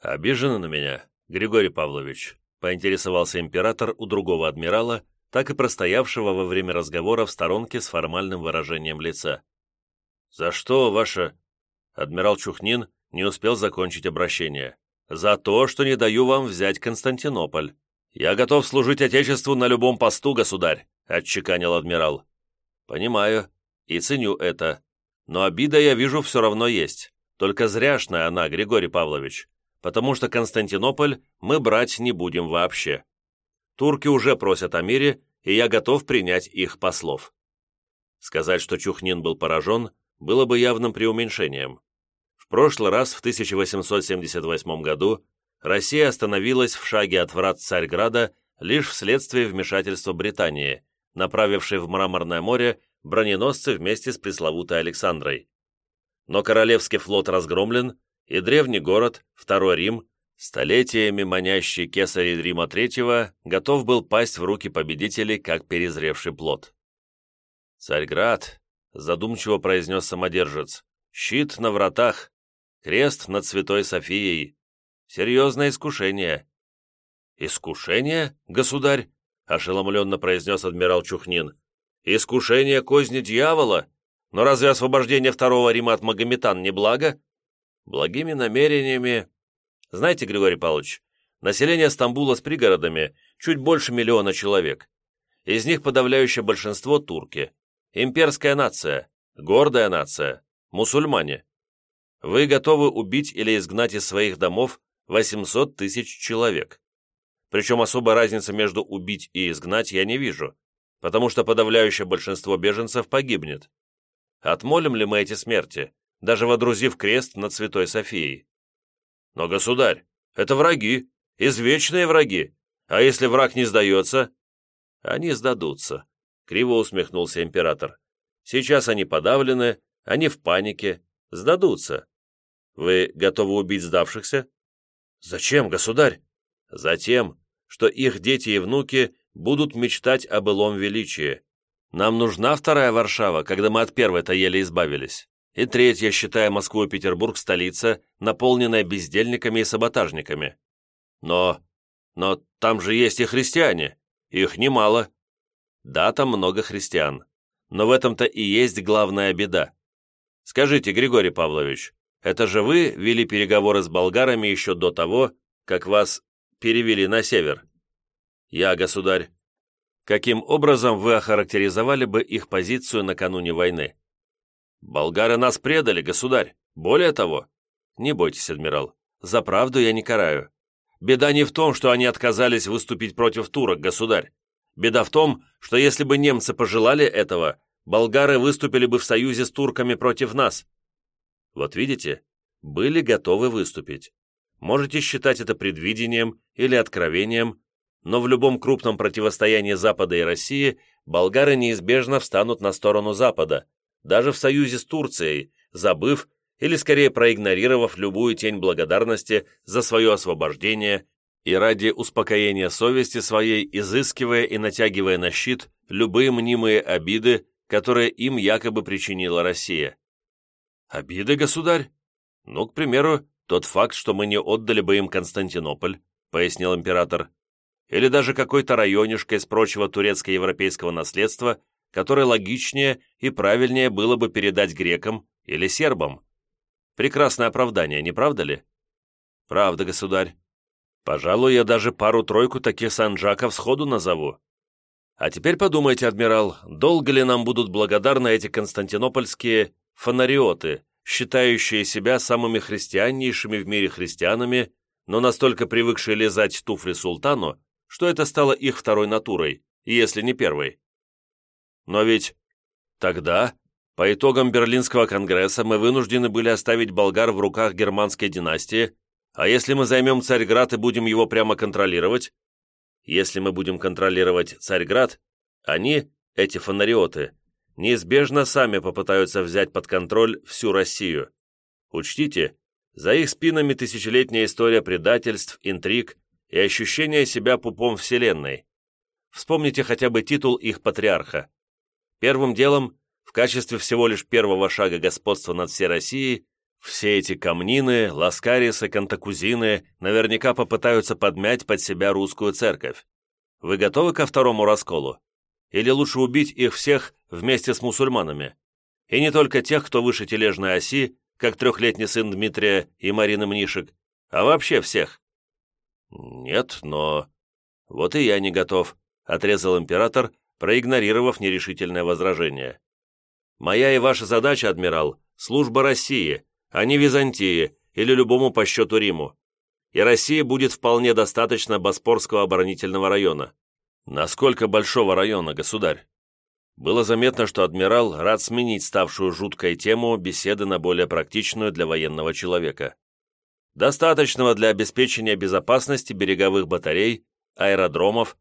«Обижены на меня, Григорий Павлович?» — поинтересовался император у другого адмирала, так и простоявшего во время разговора в сторонке с формальным выражением лица. «За что, ваше...» Адмирал Чухнин не успел закончить обращение. «За то, что не даю вам взять Константинополь. Я готов служить Отечеству на любом посту, государь», — отчеканил адмирал. «Понимаю и ценю это. Но обида, я вижу, все равно есть. Только зряшная она, Григорий Павлович, потому что Константинополь мы брать не будем вообще. Турки уже просят о мире, и я готов принять их послов». Сказать, что Чухнин был поражен, было бы явным преуменьшением. В прошлый раз, в 1878 году, Россия остановилась в шаге от врат Царьграда лишь вследствие вмешательства Британии, направившей в Мраморное море броненосцы вместе с пресловутой Александрой. Но Королевский флот разгромлен, и древний город, Второй Рим, столетиями манящий кесарь Рима III, готов был пасть в руки победителей, как перезревший плод. «Царьград», — задумчиво произнес самодержец, — «щит на вратах, крест над Святой Софией. Серьезное искушение». «Искушение, государь?» — ошеломленно произнес адмирал Чухнин. «Искушение козни дьявола? Но разве освобождение Второго Рима от Магометан не благо?» «Благими намерениями...» «Знаете, Григорий Павлович, население Стамбула с пригородами чуть больше миллиона человек. Из них подавляющее большинство турки. Имперская нация, гордая нация, мусульмане. Вы готовы убить или изгнать из своих домов 800 тысяч человек. Причем особой разницы между убить и изгнать я не вижу, потому что подавляющее большинство беженцев погибнет. Отмолим ли мы эти смерти, даже водрузив крест над Святой Софией? Но, государь, это враги, извечные враги, а если враг не сдается? Они сдадутся, Криво усмехнулся император. Сейчас они подавлены, они в панике, сдадутся. Вы готовы убить сдавшихся? Зачем, государь? Затем, что их дети и внуки будут мечтать о былом величии. Нам нужна вторая Варшава, когда мы от первой-то еле избавились. И третья, считая Москву и Петербург, столица, наполненная бездельниками и саботажниками. Но... но там же есть и христиане. Их немало. Да, там много христиан. Но в этом-то и есть главная беда. Скажите, Григорий Павлович, это же вы вели переговоры с болгарами еще до того, как вас перевели на север? Я, государь. Каким образом вы охарактеризовали бы их позицию накануне войны? Болгары нас предали, государь. Более того, не бойтесь, адмирал, за правду я не караю. Беда не в том, что они отказались выступить против турок, государь. Беда в том, что если бы немцы пожелали этого, болгары выступили бы в союзе с турками против нас. Вот видите, были готовы выступить. Можете считать это предвидением или откровением, но в любом крупном противостоянии Запада и России болгары неизбежно встанут на сторону Запада, даже в союзе с Турцией, забыв или скорее проигнорировав любую тень благодарности за свое освобождение и ради успокоения совести своей изыскивая и натягивая на щит любые мнимые обиды, которые им якобы причинила Россия. Обиды, государь? Ну, к примеру, тот факт, что мы не отдали бы им Константинополь, пояснил император, или даже какой-то районишко из прочего турецко-европейского наследства, которое логичнее и правильнее было бы передать грекам или сербам. Прекрасное оправдание, не правда ли? Правда, государь. Пожалуй, я даже пару-тройку таких санджаков сходу назову. А теперь подумайте, адмирал, долго ли нам будут благодарны эти константинопольские фонариоты, считающие себя самыми христианнейшими в мире христианами, но настолько привыкшие лизать туфли султану, что это стало их второй натурой, если не первой. Но ведь тогда, по итогам Берлинского конгресса, мы вынуждены были оставить болгар в руках германской династии, а если мы займем Царьград и будем его прямо контролировать? Если мы будем контролировать Царьград, они, эти фонариоты, неизбежно сами попытаются взять под контроль всю Россию. Учтите, за их спинами тысячелетняя история предательств, интриг и ощущение себя пупом Вселенной. Вспомните хотя бы титул их патриарха. Первым делом, в качестве всего лишь первого шага господства над всей Россией, Все эти камнины, ласкарисы, кантакузины наверняка попытаются подмять под себя русскую церковь. Вы готовы ко второму расколу? Или лучше убить их всех вместе с мусульманами? И не только тех, кто выше тележной оси, как трехлетний сын Дмитрия и Марины Мнишек, а вообще всех. Нет, но... Вот и я не готов, отрезал император, проигнорировав нерешительное возражение. Моя и ваша задача, адмирал, служба России, а не Византии или любому по счету Риму. И России будет вполне достаточно Боспорского оборонительного района. Насколько большого района, государь? Было заметно, что адмирал рад сменить ставшую жуткой тему беседы на более практичную для военного человека. Достаточного для обеспечения безопасности береговых батарей, аэродромов.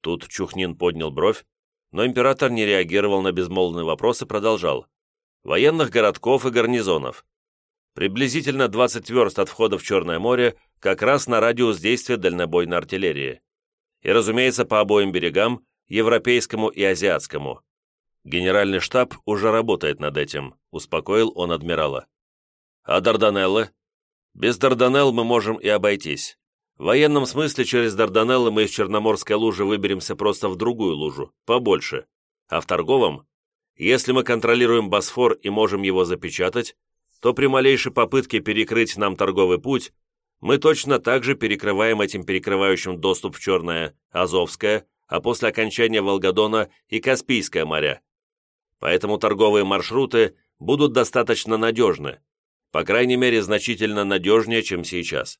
Тут Чухнин поднял бровь, но император не реагировал на безмолвные вопросы, продолжал. Военных городков и гарнизонов. Приблизительно 20 верст от входа в Черное море, как раз на радиус действия дальнобойной артиллерии. И, разумеется, по обоим берегам, европейскому и азиатскому. Генеральный штаб уже работает над этим, успокоил он адмирала. А Дарданеллы? Без Дарданелл мы можем и обойтись. В военном смысле через Дарданеллы мы из Черноморской лужи выберемся просто в другую лужу, побольше. А в торговом? Если мы контролируем Босфор и можем его запечатать, то при малейшей попытке перекрыть нам торговый путь, мы точно так же перекрываем этим перекрывающим доступ в Черное, Азовское, а после окончания Волгодона и Каспийское моря. Поэтому торговые маршруты будут достаточно надежны, по крайней мере, значительно надежнее, чем сейчас.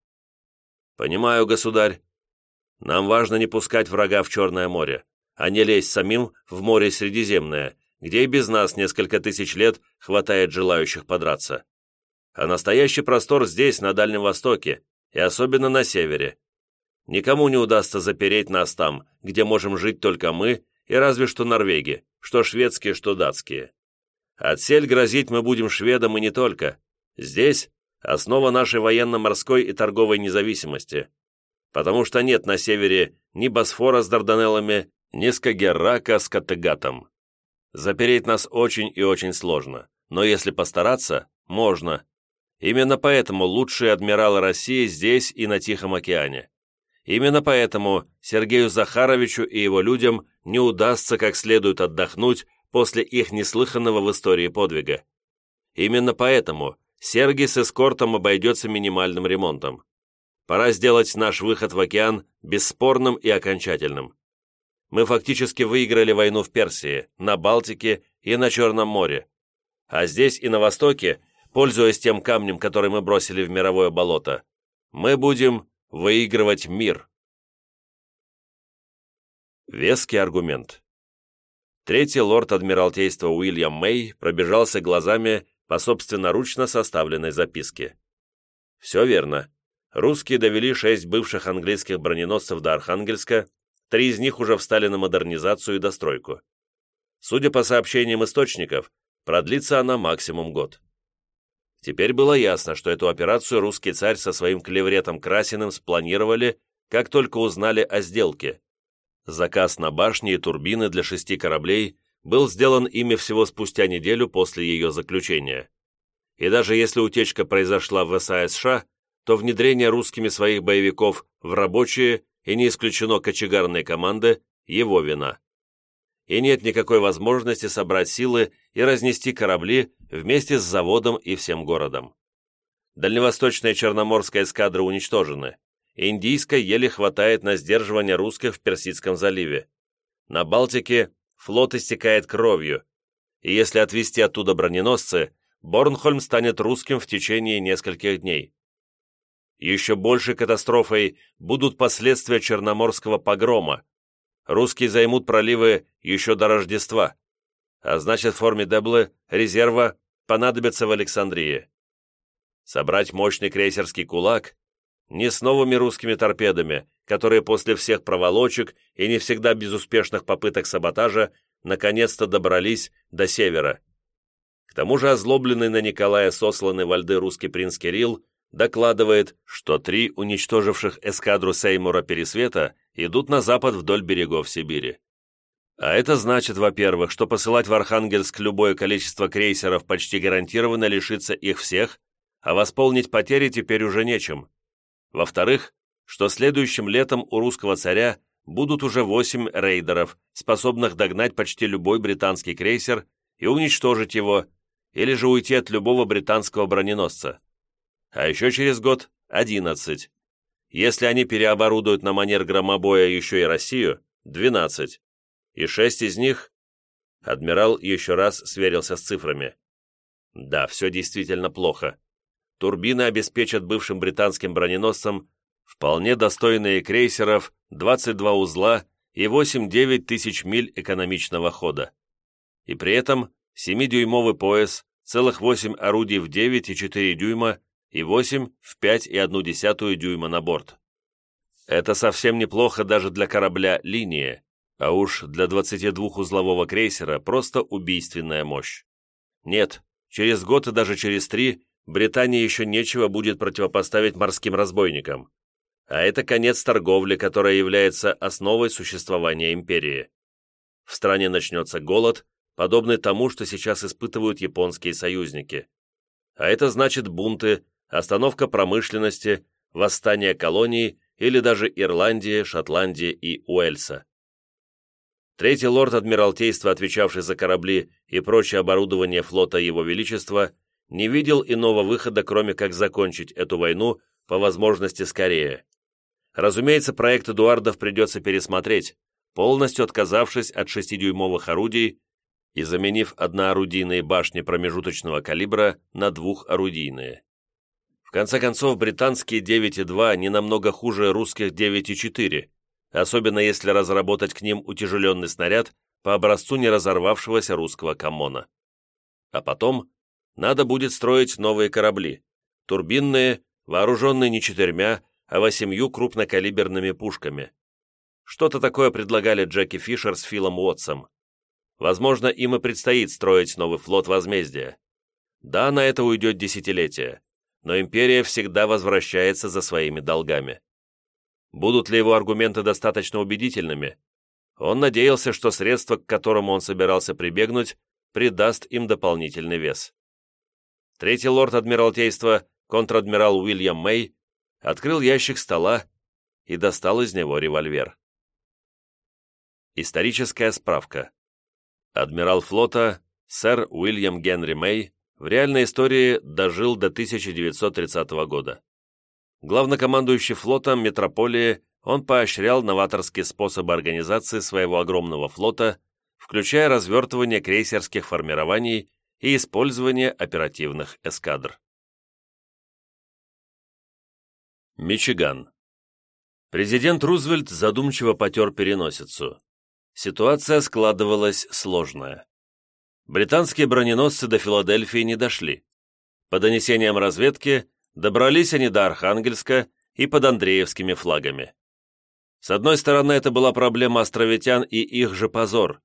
«Понимаю, государь. Нам важно не пускать врага в Черное море, а не лезть самим в море Средиземное, где и без нас несколько тысяч лет хватает желающих подраться. А настоящий простор здесь, на Дальнем Востоке, и особенно на севере. Никому не удастся запереть нас там, где можем жить только мы и разве что норвеги, что шведские, что датские. Отсель грозить мы будем шведам и не только. Здесь основа нашей военно-морской и торговой независимости, потому что нет на севере ни Босфора с Дарданеллами, ни Скагеррака с Каттегатом. Запереть нас очень и очень сложно, но если постараться, можно. Именно поэтому лучшие адмиралы России здесь и на Тихом океане. Именно поэтому Сергею Захаровичу и его людям не удастся как следует отдохнуть после их неслыханного в истории подвига. Именно поэтому Сергий с эскортом обойдется минимальным ремонтом. Пора сделать наш выход в океан бесспорным и окончательным. Мы фактически выиграли войну в Персии, на Балтике и на Черном море. А здесь и на Востоке, пользуясь тем камнем, который мы бросили в мировое болото, мы будем выигрывать мир. Веский аргумент. Третий лорд Адмиралтейства Уильям Мэй пробежался глазами по собственноручно составленной записке. Все верно. Русские довели шесть бывших английских броненосцев до Архангельска, три из них уже встали на модернизацию и достройку. Судя по сообщениям источников, продлится она максимум год. Теперь было ясно, что эту операцию русский царь со своим клевретом Красиным спланировали, как только узнали о сделке. Заказ на башни и турбины для шести кораблей был сделан ими всего спустя неделю после ее заключения. И даже если утечка произошла в САСШ, то внедрение русскими своих боевиков в рабочие и не исключено кочегарные команды – его вина. И нет никакой возможности собрать силы и разнести корабли вместе с заводом и всем городом. Дальневосточная Черноморская эскадра уничтожены. Индийской еле хватает на сдерживание русских в Персидском заливе. На Балтике флот истекает кровью, и если отвезти оттуда броненосцы, Борнхольм станет русским в течение нескольких дней. Еще большей катастрофой будут последствия Черноморского погрома. Русские займут проливы еще до Рождества, а значит, форме Деблы резерва понадобится в Александрии. Собрать мощный крейсерский кулак не с новыми русскими торпедами, которые после всех проволочек и не всегда безуспешных попыток саботажа наконец-то добрались до севера. К тому же озлобленный на Николая сосланный во льды русский принц Кирилл докладывает, что три уничтоживших эскадру Сеймура Пересвета идут на запад вдоль берегов Сибири. А это значит, во-первых, что посылать в Архангельск любое количество крейсеров почти гарантированно лишится их всех, а восполнить потери теперь уже нечем. Во-вторых, что следующим летом у русского царя будут уже восемь рейдеров, способных догнать почти любой британский крейсер и уничтожить его, или же уйти от любого британского броненосца. А еще через год – одиннадцать. Если они переоборудуют на манер громобоя еще и Россию – двенадцать. И шесть из них… Адмирал еще раз сверился с цифрами. Да, все действительно плохо. Турбины обеспечат бывшим британским броненосцам вполне достойные крейсеров, 22 узла и 8-9 тысяч миль экономичного хода. И при этом 7-дюймовый пояс, целых 8 орудий в 9,4 дюйма и 8 в 5,1 дюйма на борт. Это совсем неплохо даже для корабля «Линия», а уж для 22-узлового крейсера просто убийственная мощь. Нет, через год и даже через три Британии еще нечего будет противопоставить морским разбойникам. А это конец торговли, которая является основой существования империи. В стране начнется голод, подобный тому, что сейчас испытывают японские союзники. А это значит бунты, остановка промышленности, восстание колоний или даже Ирландии, Шотландии и Уэльса. Третий лорд Адмиралтейства, отвечавший за корабли и прочее оборудование флота Его Величества, не видел иного выхода, кроме как закончить эту войну по возможности скорее. Разумеется, проект Эдуардов придется пересмотреть, полностью отказавшись от шестидюймовых орудий и заменив одноорудийные башни промежуточного калибра на двухорудийные. В конце концов, британские 9,2 не намного хуже русских 9,4, особенно если разработать к ним утяжеленный снаряд по образцу неразорвавшегося русского коммона. А потом надо будет строить новые корабли, турбинные, вооруженные не четырьмя, а восемью крупнокалиберными пушками. Что-то такое предлагали Джеки Фишер с Филом Уотсом. Возможно, им и предстоит строить новый флот возмездия. Да, на это уйдет десятилетие, но империя всегда возвращается за своими долгами. Будут ли его аргументы достаточно убедительными? Он надеялся, что средство, к которому он собирался прибегнуть, придаст им дополнительный вес. Третий лорд Адмиралтейства, контр-адмирал Уильям Мэй, открыл ящик стола и достал из него револьвер. Историческая справка. Адмирал флота сэр Уильям Генри Мэй в реальной истории дожил до 1930 года. Главнокомандующий флотом метрополии, он поощрял новаторские способы организации своего огромного флота, включая развертывание крейсерских формирований и использование оперативных эскадр. Мичиган. Президент Рузвельт задумчиво потер переносицу. Ситуация складывалась сложная. Британские броненосцы до Филадельфии не дошли. По донесениям разведки, добрались они до Архангельска и под Андреевскими флагами. С одной стороны, это была проблема островитян и их же позор.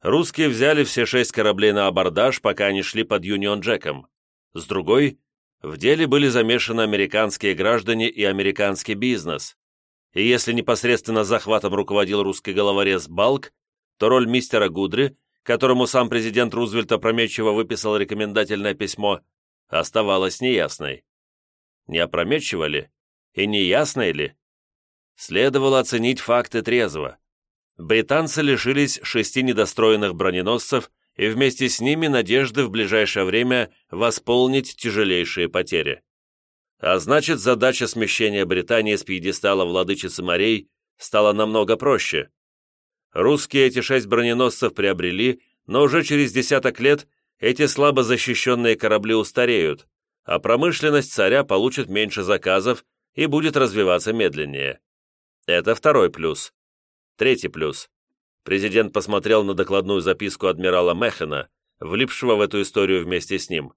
Русские взяли все шесть кораблей на абордаж, пока они шли под Юнион-Джеком. С другой, в деле были замешаны американские граждане и американский бизнес. И если непосредственно захватом руководил русский головорез Балк, то роль мистера Гудри, которому сам президент Рузвельт опрометчиво выписал рекомендательное письмо, оставалась неясной. Не опрометчиво ли? И неясной ли? Следовало оценить факты трезво. Британцы лишились шести недостроенных броненосцев и вместе с ними надежды в ближайшее время восполнить тяжелейшие потери. А значит, задача смещения Британии с пьедестала владычицы морей стала намного проще. Русские эти шесть броненосцев приобрели, но уже через десяток лет эти слабо защищенные корабли устареют, а промышленность царя получит меньше заказов и будет развиваться медленнее. Это второй плюс. Третий плюс. Президент посмотрел на докладную записку адмирала Мехена, влипшего в эту историю вместе с ним.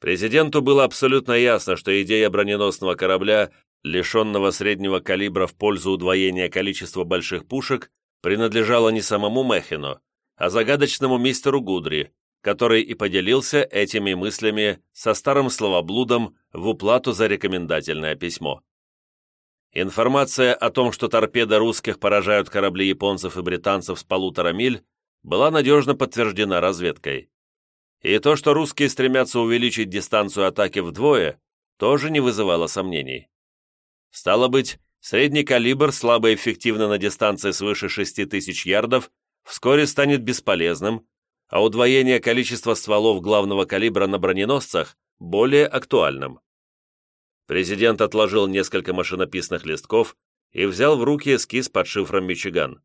Президенту было абсолютно ясно, что идея броненосного корабля, лишенного среднего калибра в пользу удвоения количества больших пушек, принадлежала не самому Мехену, а загадочному мистеру Гудри, который и поделился этими мыслями со старым словоблудом в уплату за рекомендательное письмо. Информация о том, что торпеды русских поражают корабли японцев и британцев с полутора миль, была надежно подтверждена разведкой. И то, что русские стремятся увеличить дистанцию атаки вдвое, тоже не вызывало сомнений. Стало быть, средний калибр, слабо эффективно на дистанции свыше 6000 ярдов, вскоре станет бесполезным, а удвоение количества стволов главного калибра на броненосцах более актуальным. Президент отложил несколько машинописных листков и взял в руки эскиз под шифром «Мичиган».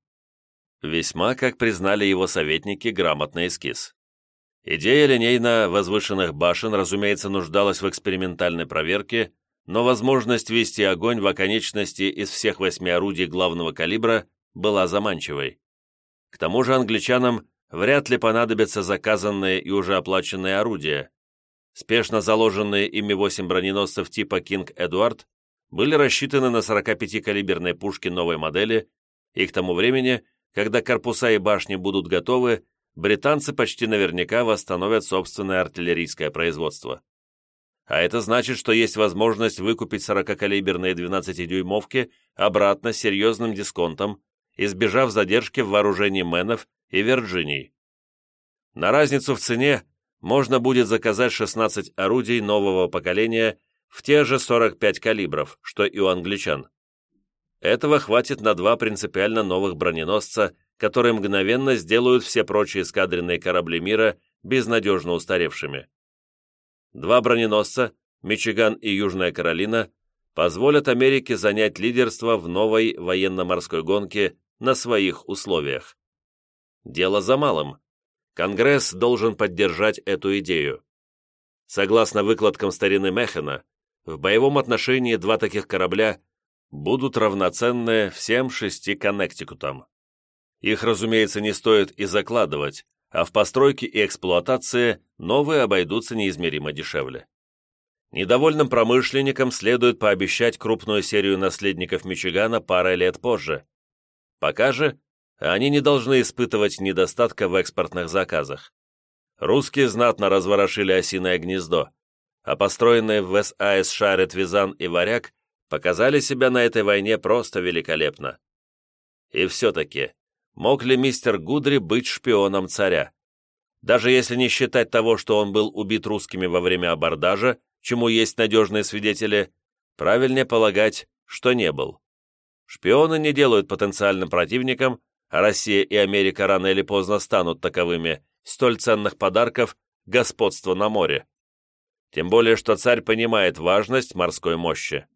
Весьма, как признали его советники, грамотный эскиз. Идея линейно возвышенных башен, разумеется, нуждалась в экспериментальной проверке, но возможность вести огонь в оконечности из всех восьми орудий главного калибра была заманчивой. К тому же англичанам вряд ли понадобятся заказанные и уже оплаченные орудия. Спешно заложенные ими восемь броненосцев типа «Кинг Эдуард» были рассчитаны на 45-калиберные пушки новой модели, и к тому времени, когда корпуса и башни будут готовы, британцы почти наверняка восстановят собственное артиллерийское производство. А это значит, что есть возможность выкупить 40-калиберные 12-дюймовки обратно с серьезным дисконтом, избежав задержки в вооружении Мэнов и Вирджиний. На разницу в цене можно будет заказать 16 орудий нового поколения в те же 45 калибров, что и у англичан. Этого хватит на два принципиально новых броненосца которые мгновенно сделают все прочие эскадренные корабли мира безнадежно устаревшими. Два броненосца, Мичиган и Южная Каролина, позволят Америке занять лидерство в новой военно-морской гонке на своих условиях. Дело за малым. Конгресс должен поддержать эту идею. Согласно выкладкам старины Мехена, в боевом отношении два таких корабля будут равноценны всем шести Коннектикутам. Их, разумеется, не стоит и закладывать, а в постройке и эксплуатации новые обойдутся неизмеримо дешевле. Недовольным промышленникам следует пообещать крупную серию наследников Мичигана парой лет позже. Пока же они не должны испытывать недостатка в экспортных заказах. Русские знатно разворошили осиное гнездо, а построенные в САС Шарет, Визан и Варяг показали себя на этой войне просто великолепно. И все-таки мог ли мистер Гудри быть шпионом царя? Даже если не считать того, что он был убит русскими во время абордажа, чему есть надежные свидетели, правильнее полагать, что не был. Шпионы не делают потенциальным противникам, а Россия и Америка рано или поздно станут таковыми, столь ценных подарков господства на море. Тем более, что царь понимает важность морской мощи.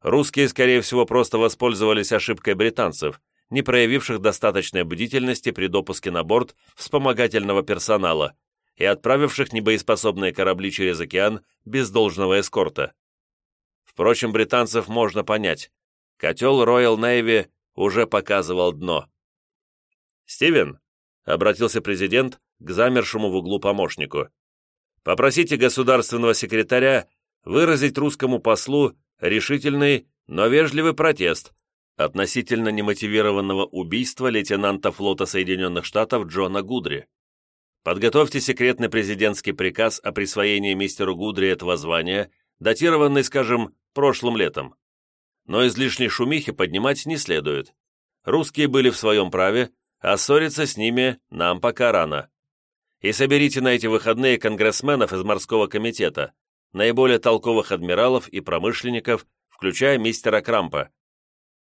Русские, скорее всего, просто воспользовались ошибкой британцев – не проявивших достаточной бдительности при допуске на борт вспомогательного персонала и отправивших небоеспособные корабли через океан без должного эскорта. Впрочем, британцев можно понять. Котел Royal Navy уже показывал дно. «Стивен», — обратился президент к замершему в углу помощнику, «попросите государственного секретаря выразить русскому послу решительный, но вежливый протест относительно немотивированного убийства лейтенанта флота Соединенных Штатов Джона Гудри. Подготовьте секретный президентский приказ о присвоении мистеру Гудри этого звания, датированный, скажем, прошлым летом. Но излишней шумихи поднимать не следует. Русские были в своем праве, а ссориться с ними нам пока рано. И соберите на эти выходные конгрессменов из морского комитета, наиболее толковых адмиралов и промышленников, включая мистера Крампа,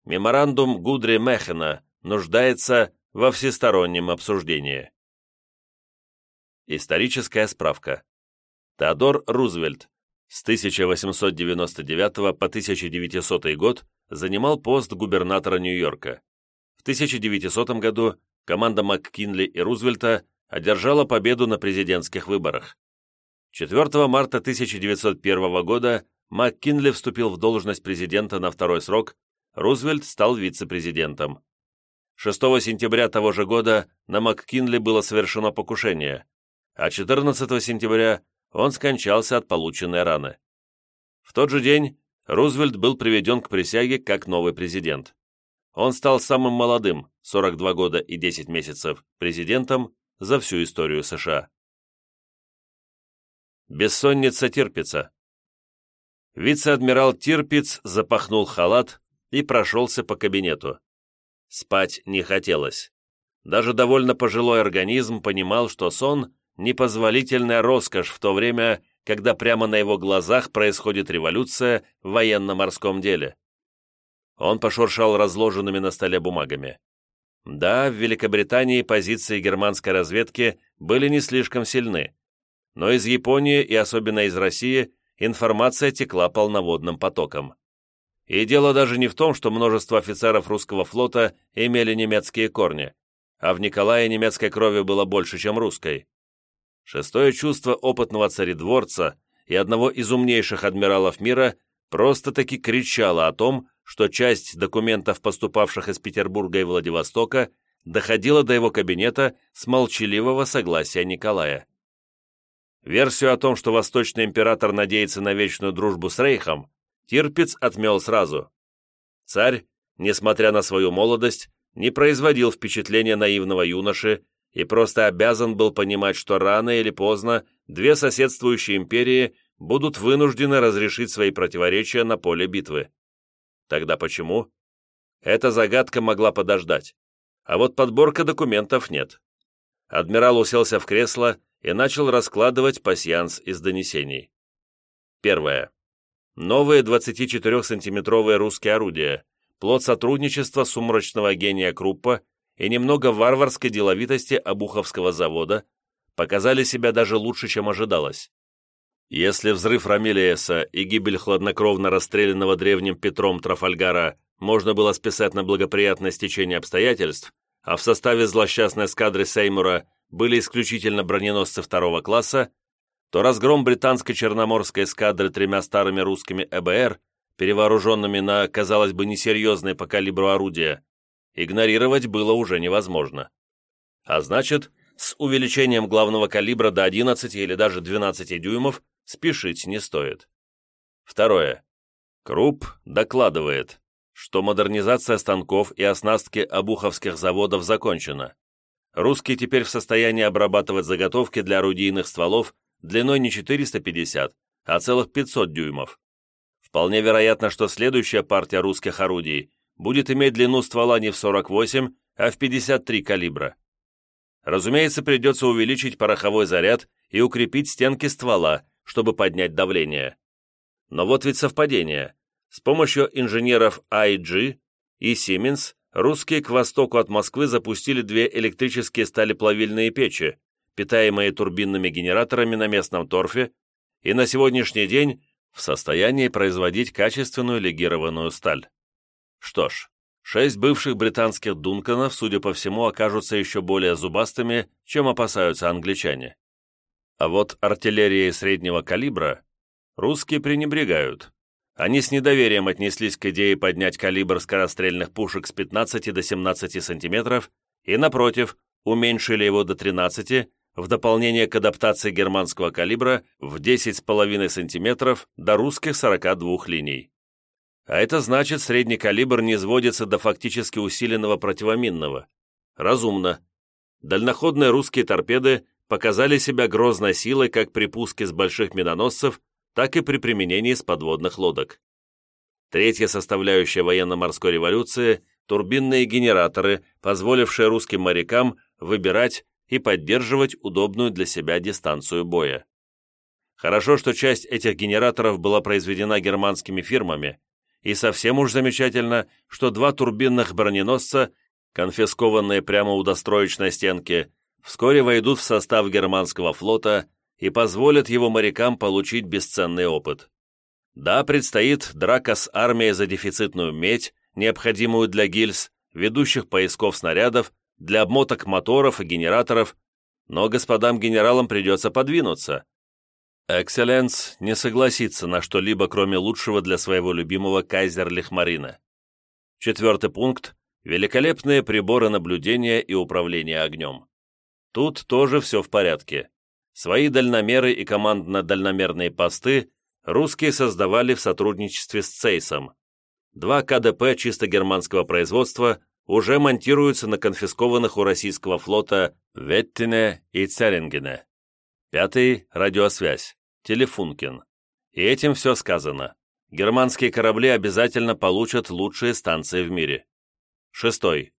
Меморандум Гудри Мехена нуждается во всестороннем обсуждении. Историческая справка. Теодор Рузвельт с 1899 по 1900 год занимал пост губернатора Нью-Йорка. В 1900 году команда МакКинли и Рузвельта одержала победу на президентских выборах. 4 марта 1901 года МакКинли вступил в должность президента на второй срок Рузвельт стал вице-президентом. 6 сентября того же года на МакКинли было совершено покушение, а 14 сентября он скончался от полученной раны. В тот же день Рузвельт был приведен к присяге как новый президент. Он стал самым молодым, 42 года и 10 месяцев, президентом за всю историю США. Бессонница Тирпица Вице-адмирал Тирпиц запахнул халат, и прошелся по кабинету. Спать не хотелось. Даже довольно пожилой организм понимал, что сон непозволительная роскошь в то время, когда прямо на его глазах происходит революция в военно-морском деле. Он пошуршал разложенными на столе бумагами. Да, в Великобритании позиции германской разведки были не слишком сильны, но из Японии и особенно из России информация текла полноводным потоком. И дело даже не в том, что множество офицеров русского флота имели немецкие корни, а в Николае немецкой крови было больше, чем русской. Шестое чувство опытного царедворца и одного из умнейших адмиралов мира просто-таки кричало о том, что часть документов, поступавших из Петербурга и Владивостока, доходила до его кабинета с молчаливого согласия Николая. Версию о том, что Восточный император надеется на вечную дружбу с Рейхом, Тирпиц отмел сразу. Царь, несмотря на свою молодость, не производил впечатления наивного юноши и просто обязан был понимать, что рано или поздно две соседствующие империи будут вынуждены разрешить свои противоречия на поле битвы. Тогда почему? Эта загадка могла подождать. А вот подборка документов нет. Адмирал уселся в кресло и начал раскладывать пасьянс из донесений. Первое. Новые 24-сантиметровые русские орудия, плод сотрудничества сумрачного гения Круппа и немного варварской деловитости Обуховского завода показали себя даже лучше, чем ожидалось. Если взрыв Рамилиеса и гибель хладнокровно расстрелянного древним Петром Трафальгара можно было списать на благоприятное стечение обстоятельств, а в составе злосчастной эскадры Сеймура были исключительно броненосцы второго класса, то разгром британской черноморской эскадры тремя старыми русскими ЭБР, перевооруженными на, казалось бы, несерьезные по калибру орудия, игнорировать было уже невозможно. А значит, с увеличением главного калибра до 11 или даже 12 дюймов спешить не стоит. Второе. Круп докладывает, что модернизация станков и оснастки обуховских заводов закончена. Русские теперь в состоянии обрабатывать заготовки для орудийных стволов длиной не 450, а целых 500 дюймов. Вполне вероятно, что следующая партия русских орудий будет иметь длину ствола не в 48, а в 53 калибра. Разумеется, придется увеличить пороховой заряд и укрепить стенки ствола, чтобы поднять давление. Но вот ведь совпадение. С помощью инженеров IG и Siemens русские к востоку от Москвы запустили две электрические сталеплавильные печи, питаемые турбинными генераторами на местном торфе, и на сегодняшний день в состоянии производить качественную легированную сталь. Что ж, шесть бывших британских «Дунканов», судя по всему, окажутся еще более зубастыми, чем опасаются англичане. А вот артиллерией среднего калибра русские пренебрегают. Они с недоверием отнеслись к идее поднять калибр скорострельных пушек с 15 до 17 сантиметров и, напротив, уменьшили его до 13 в дополнение к адаптации германского калибра в 10,5 см до русских 42 линий. А это значит, средний калибр не сводится до фактически усиленного противоминного. Разумно. Дальноходные русские торпеды показали себя грозной силой как при пуске с больших миноносцев, так и при применении с подводных лодок. Третья составляющая военно-морской революции – турбинные генераторы, позволившие русским морякам выбирать и поддерживать удобную для себя дистанцию боя. Хорошо, что часть этих генераторов была произведена германскими фирмами, и совсем уж замечательно, что два турбинных броненосца, конфискованные прямо у достроечной стенки, вскоре войдут в состав германского флота и позволят его морякам получить бесценный опыт. Да, предстоит драка с армией за дефицитную медь, необходимую для гильз, ведущих поисков снарядов для обмоток моторов и генераторов, но господам генералам придется подвинуться. Экселленс не согласится на что-либо, кроме лучшего для своего любимого Кайзер-Лихмарина. Четвертый пункт – великолепные приборы наблюдения и управления огнем. Тут тоже все в порядке. Свои дальномеры и командно-дальномерные посты русские создавали в сотрудничестве с Цейсом. Два КДП чисто германского производства уже монтируются на конфискованных у российского флота Веттине и Царингене. Пятый – радиосвязь, Телефункин. И этим все сказано. Германские корабли обязательно получат лучшие станции в мире. Шестой.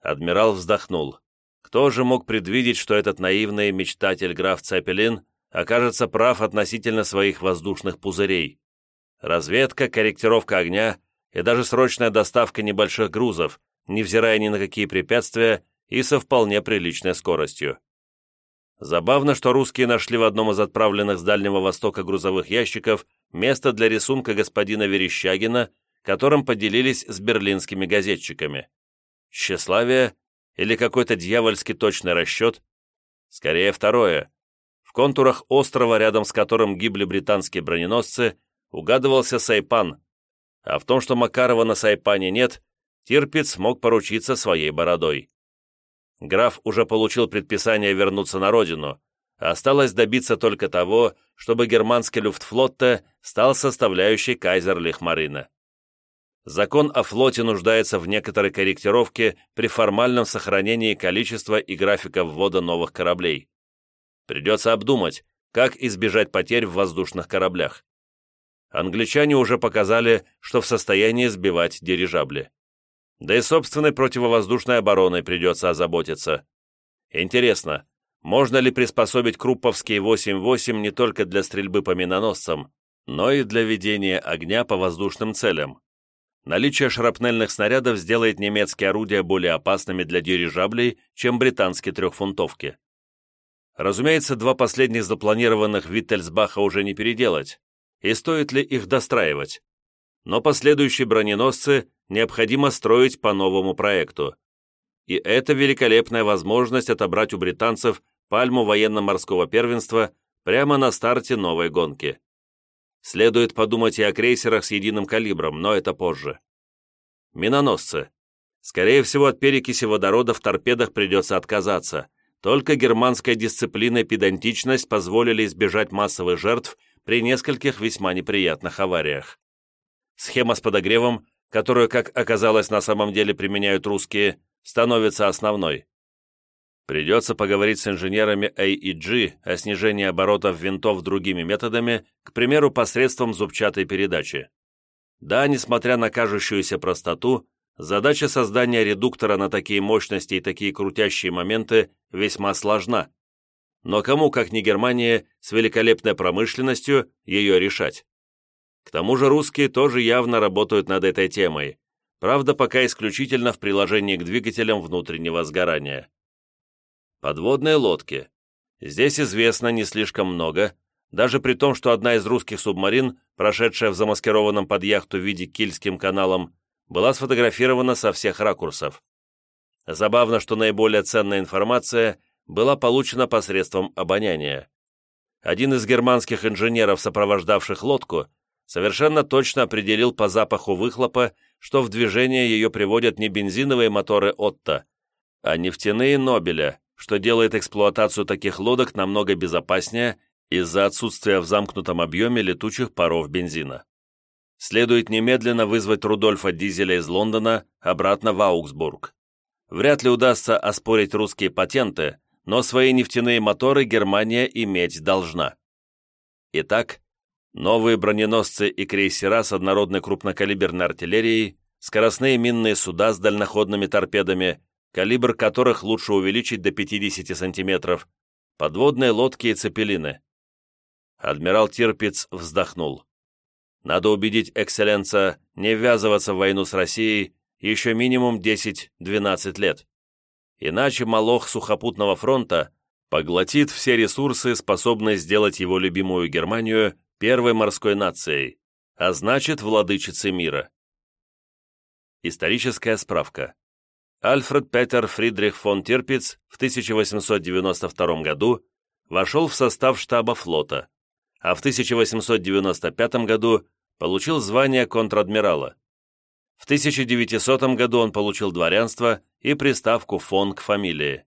Адмирал вздохнул. Кто же мог предвидеть, что этот наивный мечтатель граф Цепелин окажется прав относительно своих воздушных пузырей? Разведка, корректировка огня и даже срочная доставка небольших грузов, невзирая ни на какие препятствия и со вполне приличной скоростью. Забавно, что русские нашли в одном из отправленных с Дальнего Востока грузовых ящиков место для рисунка господина Верещагина, которым поделились с берлинскими газетчиками. Тщеславие или какой-то дьявольски точный расчет? Скорее второе. В контурах острова, рядом с которым гибли британские броненосцы, угадывался Сайпан, а в том, что Макарова на Сайпане нет, Тирпиц мог поручиться своей бородой. Граф уже получил предписание вернуться на родину, осталось добиться только того, чтобы германский люфтфлотте стал составляющей кайзерлихмарина. Закон о флоте нуждается в некоторой корректировке при формальном сохранении количества и графика ввода новых кораблей. Придется обдумать, как избежать потерь в воздушных кораблях. Англичане уже показали, что в состоянии сбивать дирижабли. Да и собственной противовоздушной обороной придется озаботиться. Интересно, можно ли приспособить Крупповский 8-8 не только для стрельбы по миноносцам, но и для ведения огня по воздушным целям? Наличие шрапнельных снарядов сделает немецкие орудия более опасными для дирижаблей, чем британские трехфунтовки. Разумеется, два последних запланированных Виттельсбаха уже не переделать, и стоит ли их достраивать. Но последующие броненосцы необходимо строить по новому проекту. И это великолепная возможность отобрать у британцев пальму военно-морского первенства прямо на старте новой гонки. Следует подумать и о крейсерах с единым калибром, но это позже. Миноносцы. Скорее всего, от перекиси водорода в торпедах придется отказаться. Только германская дисциплина и педантичность позволили избежать массовых жертв при нескольких весьма неприятных авариях. Схема с подогревом, которую, как оказалось, на самом деле применяют русские, становится основной. Придется поговорить с инженерами AEG о снижении оборотов винтов другими методами, к примеру, посредством зубчатой передачи. Да, несмотря на кажущуюся простоту, задача создания редуктора на такие мощности и такие крутящие моменты весьма сложна. Но кому, как не Германия, с великолепной промышленностью, ее решать? К тому же русские тоже явно работают над этой темой, правда, пока исключительно в приложении к двигателям внутреннего сгорания. Подводные лодки. Здесь известно не слишком много, даже при том, что одна из русских субмарин, прошедшая в замаскированном под яхту виде Кильским каналом, была сфотографирована со всех ракурсов. Забавно, что наиболее ценная информация была получена посредством обоняния. Один из германских инженеров, сопровождавших лодку, совершенно точно определил по запаху выхлопа, что в движение ее приводят не бензиновые моторы Отто, а нефтяные Нобеля, что делает эксплуатацию таких лодок намного безопаснее из-за отсутствия в замкнутом объеме летучих паров бензина. Следует немедленно вызвать Рудольфа Дизеля из Лондона обратно в Аугсбург. Вряд ли удастся оспорить русские патенты, но свои нефтяные моторы Германия иметь должна. Итак, новые броненосцы и крейсера с однородной крупнокалиберной артиллерией, скоростные минные суда с дальноходными торпедами, калибр которых лучше увеличить до 50 сантиметров, подводные лодки и цепелины. Адмирал Тирпиц вздохнул. Надо убедить экселленца не ввязываться в войну с Россией еще минимум 10-12 лет. Иначе Молох сухопутного фронта поглотит все ресурсы, способные сделать его любимую Германию первой морской нацией, а значит, владычицей мира. Историческая справка. Альфред Петер Фридрих фон Тирпиц в 1892 году вошел в состав штаба флота, а в 1895 году получил звание контр-адмирала. В 1900 году он получил дворянство и приставку «фон» к фамилии.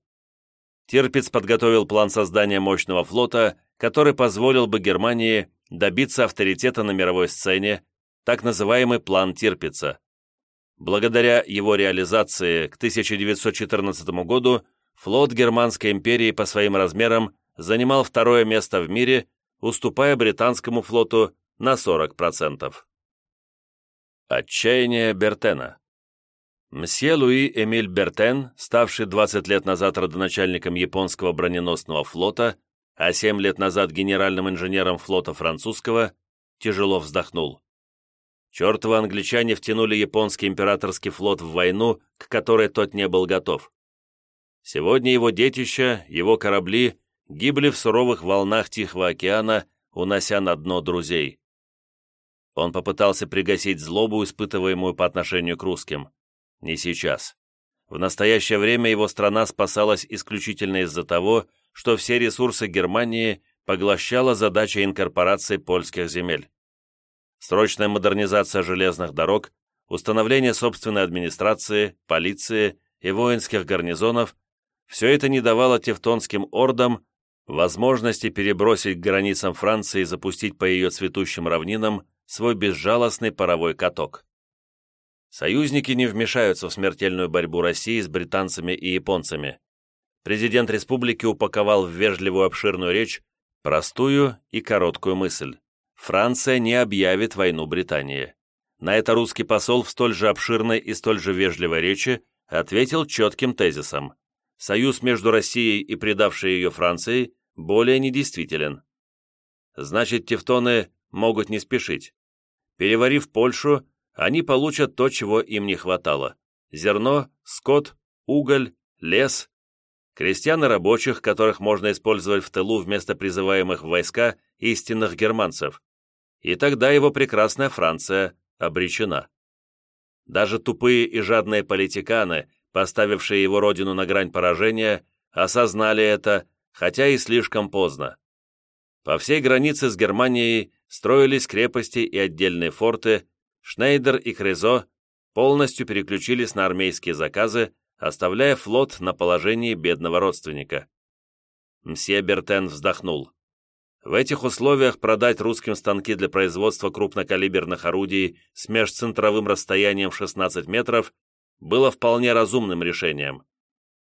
Тирпиц подготовил план создания мощного флота, который позволил бы Германии добиться авторитета на мировой сцене, так называемый план Тирпица. Благодаря его реализации к 1914 году флот Германской империи по своим размерам занимал второе место в мире, уступая британскому флоту на 40%. Отчаяние Бертена Мсье Луи Эмиль Бертен, ставший 20 лет назад родоначальником японского броненосного флота, а 7 лет назад генеральным инженером флота французского, тяжело вздохнул. Чертовы англичане втянули японский императорский флот в войну, к которой тот не был готов. Сегодня его детища, его корабли гибли в суровых волнах Тихого океана, унося на дно друзей. Он попытался пригасить злобу, испытываемую по отношению к русским. Не сейчас. В настоящее время его страна спасалась исключительно из-за того, что все ресурсы Германии поглощала задача инкорпорации польских земель. Срочная модернизация железных дорог, установление собственной администрации, полиции и воинских гарнизонов – все это не давало тевтонским ордам возможности перебросить к границам Франции и запустить по ее цветущим равнинам свой безжалостный паровой каток. Союзники не вмешаются в смертельную борьбу России с британцами и японцами. Президент республики упаковал в вежливую обширную речь простую и короткую мысль. Франция не объявит войну Британии. На это русский посол в столь же обширной и столь же вежливой речи ответил четким тезисом. Союз между Россией и предавшей ее Францией более недействителен. Значит, тевтоны могут не спешить. Переварив Польшу, они получат то, чего им не хватало. Зерно, скот, уголь, лес. Крестьян и рабочих, которых можно использовать в тылу вместо призываемых в войска истинных германцев. И тогда его прекрасная Франция обречена. Даже тупые и жадные политиканы, поставившие его родину на грань поражения, осознали это, хотя и слишком поздно. По всей границе с Германией строились крепости и отдельные форты, Шнейдер и Крезо полностью переключились на армейские заказы, оставляя флот на положении бедного родственника. Мсье Бертен вздохнул. В этих условиях продать русским станки для производства крупнокалиберных орудий с межцентровым расстоянием в 16 метров было вполне разумным решением.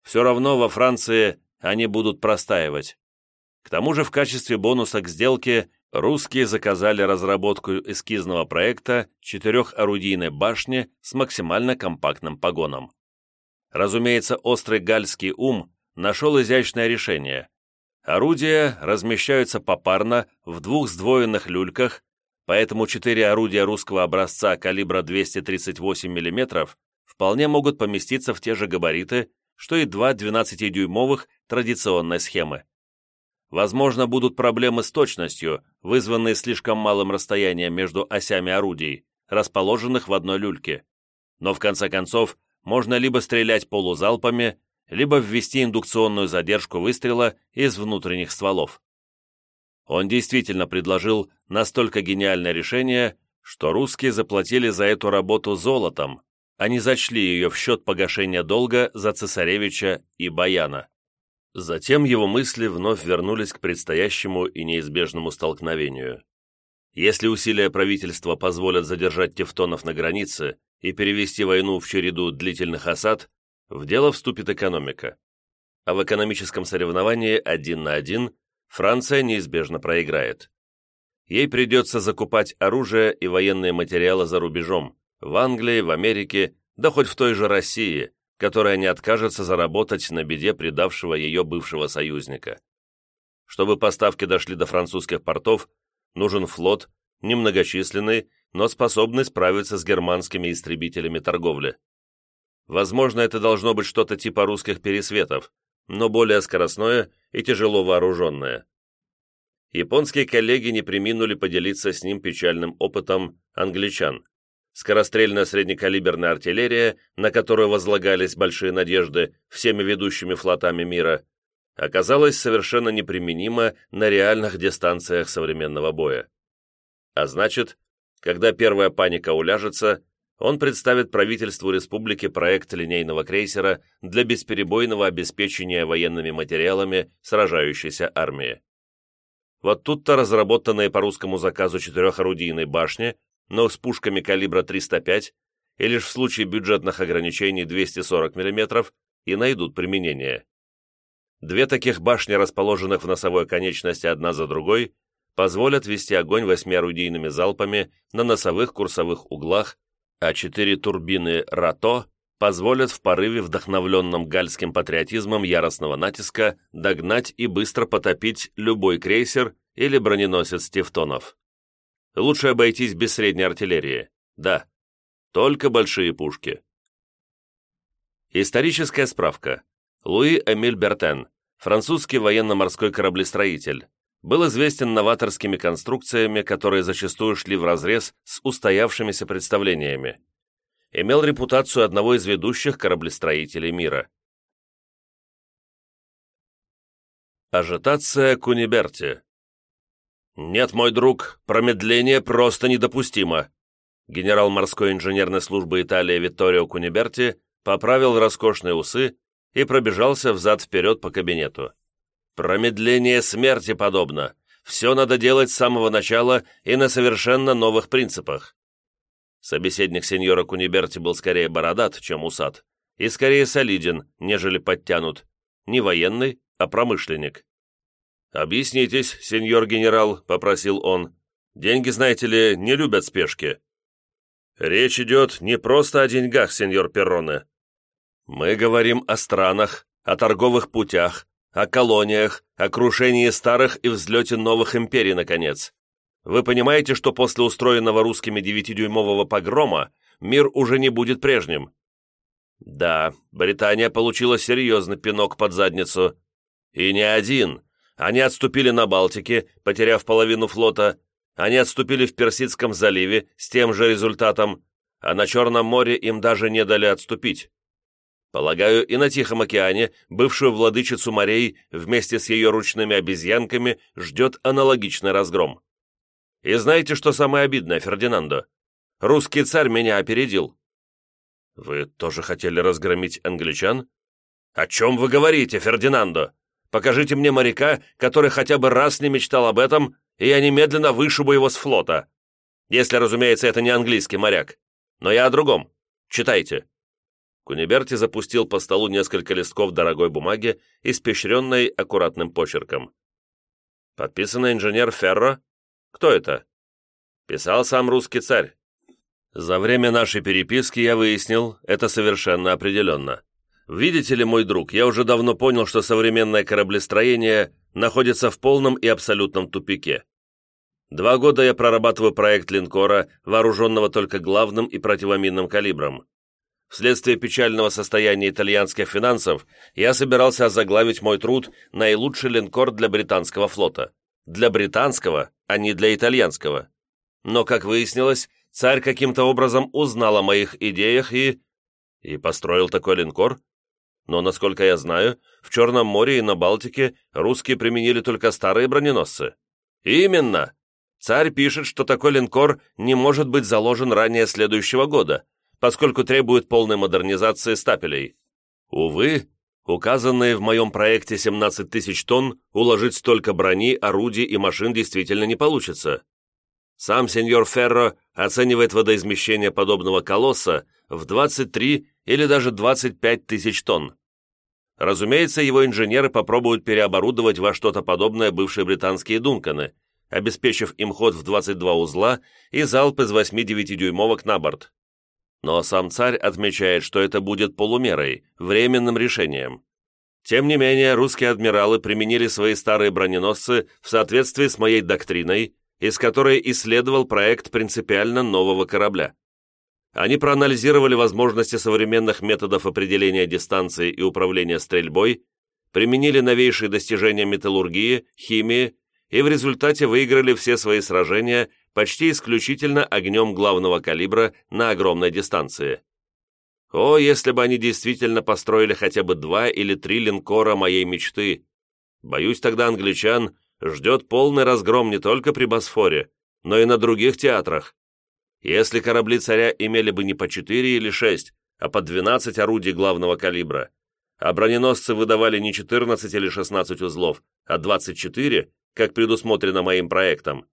Все равно во Франции они будут простаивать. К тому же в качестве бонуса к сделке русские заказали разработку эскизного проекта четырехорудийной башни с максимально компактным погоном. Разумеется, острый гальский ум нашел изящное решение. Орудия размещаются попарно в двух сдвоенных люльках, поэтому четыре орудия русского образца калибра 238 мм вполне могут поместиться в те же габариты, что и два 12-дюймовых традиционной схемы. Возможно, будут проблемы с точностью, вызванные слишком малым расстоянием между осями орудий, расположенных в одной люльке. Но в конце концов, можно либо стрелять полузалпами, либо ввести индукционную задержку выстрела из внутренних стволов. Он действительно предложил настолько гениальное решение, что русские заплатили за эту работу золотом, они зачли ее в счет погашения долга за цесаревича и Баяна. Затем его мысли вновь вернулись к предстоящему и неизбежному столкновению. Если усилия правительства позволят задержать тевтонов на границе и перевести войну в череду длительных осад, в дело вступит экономика. А в экономическом соревновании один на один Франция неизбежно проиграет. Ей придется закупать оружие и военные материалы за рубежом, в Англии, в Америке, да хоть в той же России, которая не откажется заработать на беде предавшего ее бывшего союзника. Чтобы поставки дошли до французских портов, нужен флот, немногочисленный, но способный справиться с германскими истребителями торговли. Возможно, это должно быть что-то типа русских пересветов, но более скоростное и тяжело вооруженное. Японские коллеги не приминули поделиться с ним печальным опытом англичан скорострельная среднекалиберная артиллерия, на которую возлагались большие надежды всеми ведущими флотами мира, оказалась совершенно неприменима на реальных дистанциях современного боя. А значит, когда первая паника уляжется, он представит правительству республики проект линейного крейсера для бесперебойного обеспечения военными материалами сражающейся армии. Вот тут-то разработанные по русскому заказу четырехорудийной башни но с пушками калибра 305 и лишь в случае бюджетных ограничений 240 мм и найдут применение. Две таких башни, расположенных в носовой конечности одна за другой, позволят вести огонь восьмиорудийными залпами на носовых курсовых углах, а четыре турбины «Рато» позволят в порыве, вдохновленном гальским патриотизмом яростного натиска, догнать и быстро потопить любой крейсер или броненосец Тевтонов. Лучше обойтись без средней артиллерии. Да, только большие пушки. Историческая справка. Луи Эмиль Бертен, французский военно-морской кораблестроитель, был известен новаторскими конструкциями, которые зачастую шли вразрез с устоявшимися представлениями. Имел репутацию одного из ведущих кораблестроителей мира. Ажитация Куниберти «Нет, мой друг, промедление просто недопустимо», генерал морской инженерной службы Италии Витторио Куниберти поправил роскошные усы и пробежался взад-вперед по кабинету. «Промедление смерти подобно. Все надо делать с самого начала и на совершенно новых принципах». Собеседник сеньора Куниберти был скорее бородат, чем усат, и скорее солиден, нежели подтянут. Не военный, а промышленник. «Объяснитесь, сеньор генерал», — попросил он. «Деньги, знаете ли, не любят спешки». «Речь идет не просто о деньгах, сеньор Перроне. Мы говорим о странах, о торговых путях, о колониях, о крушении старых и взлете новых империй, наконец. Вы понимаете, что после устроенного русскими девятидюймового погрома мир уже не будет прежним?» «Да, Британия получила серьезный пинок под задницу. И не один. Они отступили на Балтике, потеряв половину флота. Они отступили в Персидском заливе с тем же результатом, а на Черном море им даже не дали отступить. Полагаю, и на Тихом океане бывшую владычицу морей вместе с ее ручными обезьянками ждет аналогичный разгром. И знаете, что самое обидное, Фердинандо? Русский царь меня опередил. Вы тоже хотели разгромить англичан? О чем вы говорите, Фердинандо? Покажите мне моряка, который хотя бы раз не мечтал об этом, и я немедленно вышибу его с флота. Если, разумеется, это не английский моряк. Но я о другом. Читайте». Куниберти запустил по столу несколько листков дорогой бумаги, испещренной аккуратным почерком. «Подписано инженер Ферро? Кто это?» «Писал сам русский царь. За время нашей переписки я выяснил, это совершенно определенно. Видите ли, мой друг, я уже давно понял, что современное кораблестроение находится в полном и абсолютном тупике. Два года я прорабатываю проект линкора, вооруженного только главным и противоминным калибром. Вследствие печального состояния итальянских финансов я собирался озаглавить мой труд «Наилучший линкор для британского флота». Для британского, а не для итальянского. Но, как выяснилось, царь каким-то образом узнал о моих идеях и... И построил такой линкор, но, насколько я знаю, в Черном море и на Балтике русские применили только старые броненосцы. Именно! Царь пишет, что такой линкор не может быть заложен ранее следующего года, поскольку требует полной модернизации стапелей. Увы, указанные в моем проекте 17 тысяч тонн уложить столько брони, орудий и машин действительно не получится. Сам сеньор Ферро оценивает водоизмещение подобного колосса в 23 или даже 25 тысяч тонн. Разумеется, его инженеры попробуют переоборудовать во что-то подобное бывшие британские «Дунканы», обеспечив им ход в 22 узла и залп из 8-9-дюймовок на борт. Но сам царь отмечает, что это будет полумерой, временным решением. Тем не менее, русские адмиралы применили свои старые броненосцы в соответствии с моей доктриной, из которой исследовал проект принципиально нового корабля. Они проанализировали возможности современных методов определения дистанции и управления стрельбой, применили новейшие достижения металлургии, химии и в результате выиграли все свои сражения почти исключительно огнем главного калибра на огромной дистанции. О, если бы они действительно построили хотя бы два или три линкора моей мечты! Боюсь, тогда англичан ждет полный разгром не только при Босфоре, но и на других театрах. Если корабли царя имели бы не по 4 или 6, а по 12 орудий главного калибра, а броненосцы выдавали не 14 или 16 узлов, а 24, как предусмотрено моим проектом,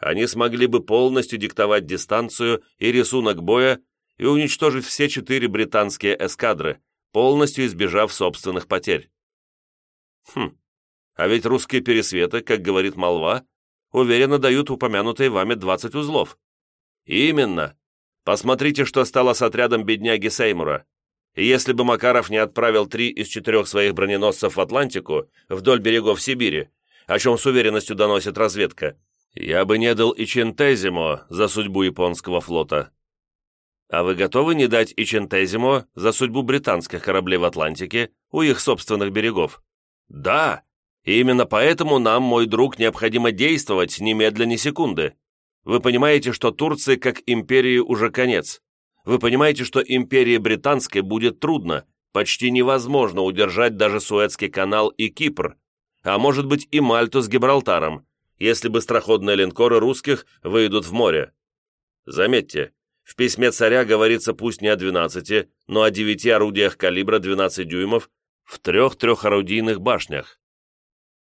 они смогли бы полностью диктовать дистанцию и рисунок боя и уничтожить все четыре британские эскадры, полностью избежав собственных потерь. Хм, а ведь русские пересветы, как говорит молва, уверенно дают упомянутые вами 20 узлов. «Именно. Посмотрите, что стало с отрядом бедняги Сеймура. И если бы Макаров не отправил три из четырех своих броненосцев в Атлантику вдоль берегов Сибири, о чем с уверенностью доносит разведка, я бы не дал и Чентезимо за судьбу японского флота. А вы готовы не дать и Чентезимо за судьбу британских кораблей в Атлантике у их собственных берегов? Да, и именно поэтому нам, мой друг, необходимо действовать немедленно ни секунды. Вы понимаете, что Турции как империи уже конец. Вы понимаете, что империи британской будет трудно, почти невозможно удержать даже Суэцкий канал и Кипр, а может быть и Мальту с Гибралтаром, если быстроходные линкоры русских выйдут в море. Заметьте, в письме царя говорится пусть не о 12, но о 9 орудиях калибра 12 дюймов в трех трехорудийных башнях.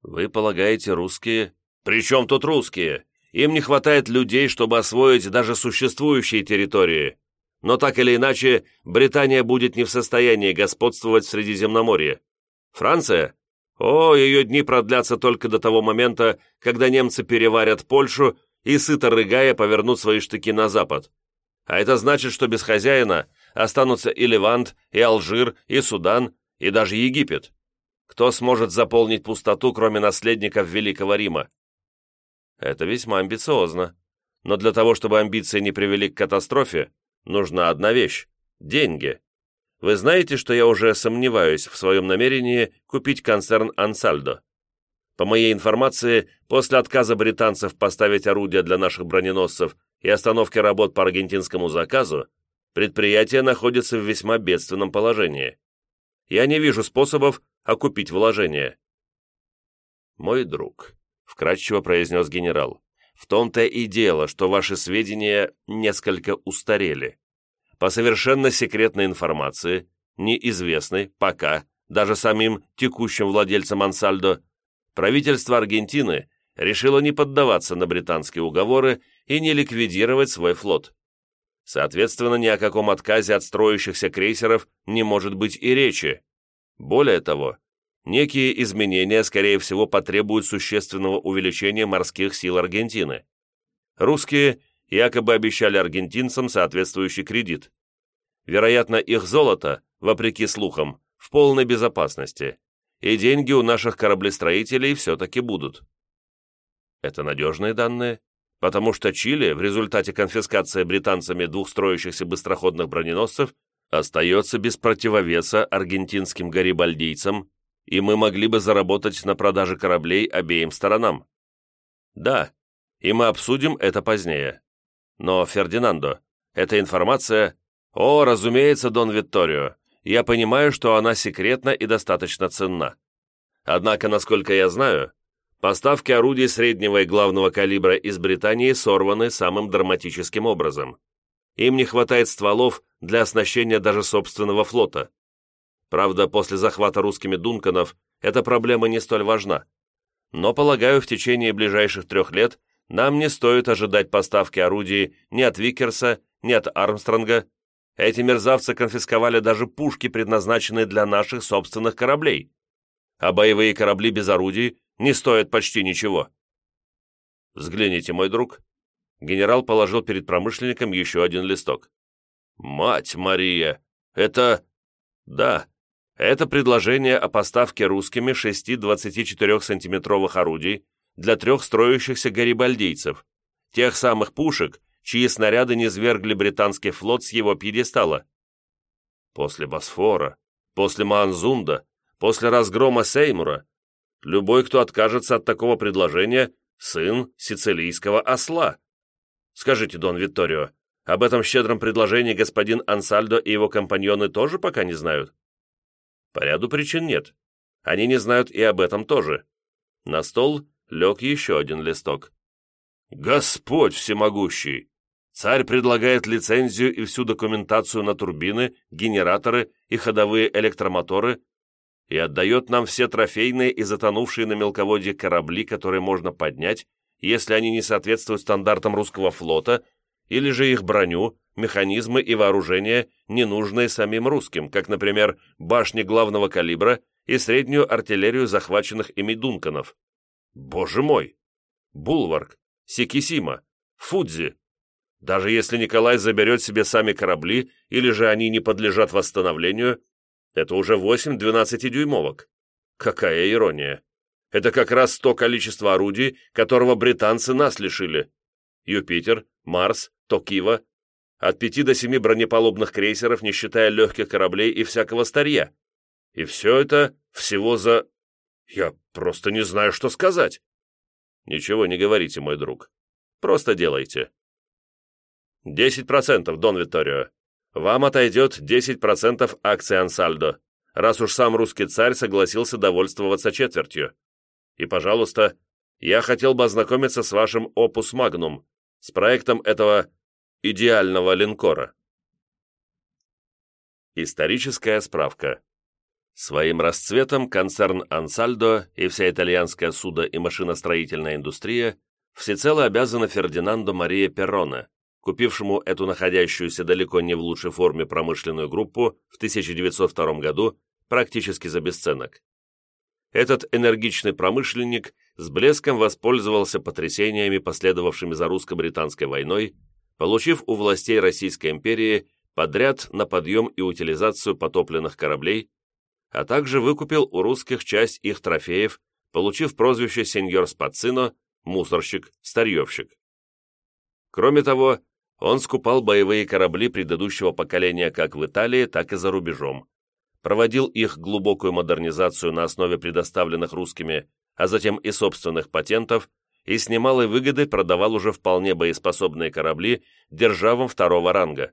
Вы полагаете, русские? Причем тут русские? Им не хватает людей, чтобы освоить даже существующие территории. Но так или иначе, Британия будет не в состоянии господствовать в Средиземноморье. Франция? О, ее дни продлятся только до того момента, когда немцы переварят Польшу и, сыто рыгая, повернут свои штыки на запад. А это значит, что без хозяина останутся и Левант, и Алжир, и Судан, и даже Египет. Кто сможет заполнить пустоту, кроме наследников Великого Рима? Это весьма амбициозно. Но для того, чтобы амбиции не привели к катастрофе, нужна одна вещь – деньги. Вы знаете, что я уже сомневаюсь в своем намерении купить концерн «Ансальдо». По моей информации, после отказа британцев поставить орудия для наших броненосцев и остановки работ по аргентинскому заказу, предприятие находится в весьма бедственном положении. Я не вижу способов окупить вложения. Мой друг, вкратчиво произнес генерал. «В том-то и дело, что ваши сведения несколько устарели. По совершенно секретной информации, неизвестной пока даже самим текущим владельцам Ансальдо, правительство Аргентины решило не поддаваться на британские уговоры и не ликвидировать свой флот. Соответственно, ни о каком отказе от строящихся крейсеров не может быть и речи. Более того, некие изменения, скорее всего, потребуют существенного увеличения морских сил Аргентины. Русские якобы обещали аргентинцам соответствующий кредит. Вероятно, их золото, вопреки слухам, в полной безопасности, и деньги у наших кораблестроителей все-таки будут. Это надежные данные, потому что Чили в результате конфискации британцами двух строящихся быстроходных броненосцев остается без противовеса аргентинским гарибальдийцам и мы могли бы заработать на продаже кораблей обеим сторонам. Да, и мы обсудим это позднее. Но, Фердинандо, эта информация... О, разумеется, Дон Витторио, я понимаю, что она секретна и достаточно ценна. Однако, насколько я знаю, поставки орудий среднего и главного калибра из Британии сорваны самым драматическим образом. Им не хватает стволов для оснащения даже собственного флота. Правда, после захвата русскими Дунканов эта проблема не столь важна. Но, полагаю, в течение ближайших трех лет нам не стоит ожидать поставки орудий ни от Викерса, ни от Армстронга. Эти мерзавцы конфисковали даже пушки, предназначенные для наших собственных кораблей. А боевые корабли без орудий не стоят почти ничего. Взгляните, мой друг. Генерал положил перед промышленником еще один листок. «Мать Мария! Это...» «Да, это предложение о поставке русскими шести 24-сантиметровых орудий для трех строящихся гарибальдийцев, тех самых пушек, чьи снаряды низвергли британский флот с его пьедестала. После Босфора, после Маанзунда, после разгрома Сеймура, любой, кто откажется от такого предложения, сын сицилийского осла. Скажите, Дон Витторио, об этом щедром предложении господин Ансальдо и его компаньоны тоже пока не знают? По ряду причин нет. Они не знают и об этом тоже. На стол лег еще один листок. «Господь всемогущий! Царь предлагает лицензию и всю документацию на турбины, генераторы и ходовые электромоторы и отдает нам все трофейные и затонувшие на мелководье корабли, которые можно поднять, если они не соответствуют стандартам русского флота, или же их броню, механизмы и вооружение, ненужные самим русским, как, например, башни главного калибра и среднюю артиллерию захваченных ими Дунканов. Боже мой! Булварк, Сикисима, Фудзи. Даже если Николай заберет себе сами корабли, или же они не подлежат восстановлению, это уже 8 12-дюймовок. Какая ирония. Это как раз то количество орудий, которого британцы нас лишили. Юпитер, Марс, Токива. От пяти до семи бронепалубных крейсеров, не считая легких кораблей и всякого старья. И все это всего за... Я просто не знаю, что сказать. Ничего не говорите, мой друг. Просто делайте. Десять процентов, Дон Витторио. Вам отойдет десять процентов акций Ансальдо, раз уж сам русский царь согласился довольствоваться четвертью. И, пожалуйста, я хотел бы ознакомиться с вашим опус магнум, с проектом этого идеального линкора. Историческая справка. Своим расцветом концерн «Ансальдо» и вся итальянская судо- и машиностроительная индустрия всецело обязаны Фердинандо Мария Перрона, купившему эту находящуюся далеко не в лучшей форме промышленную группу в 1902 году практически за бесценок. Этот энергичный промышленник с блеском воспользовался потрясениями, последовавшими за русско-британской войной, получив у властей Российской империи подряд на подъем и утилизацию потопленных кораблей, а также выкупил у русских часть их трофеев, получив прозвище сеньор Спацино, мусорщик, старьевщик. Кроме того, он скупал боевые корабли предыдущего поколения как в Италии, так и за рубежом, проводил их глубокую модернизацию на основе предоставленных русскими, а затем и собственных патентов, и с немалой выгодой продавал уже вполне боеспособные корабли державам второго ранга.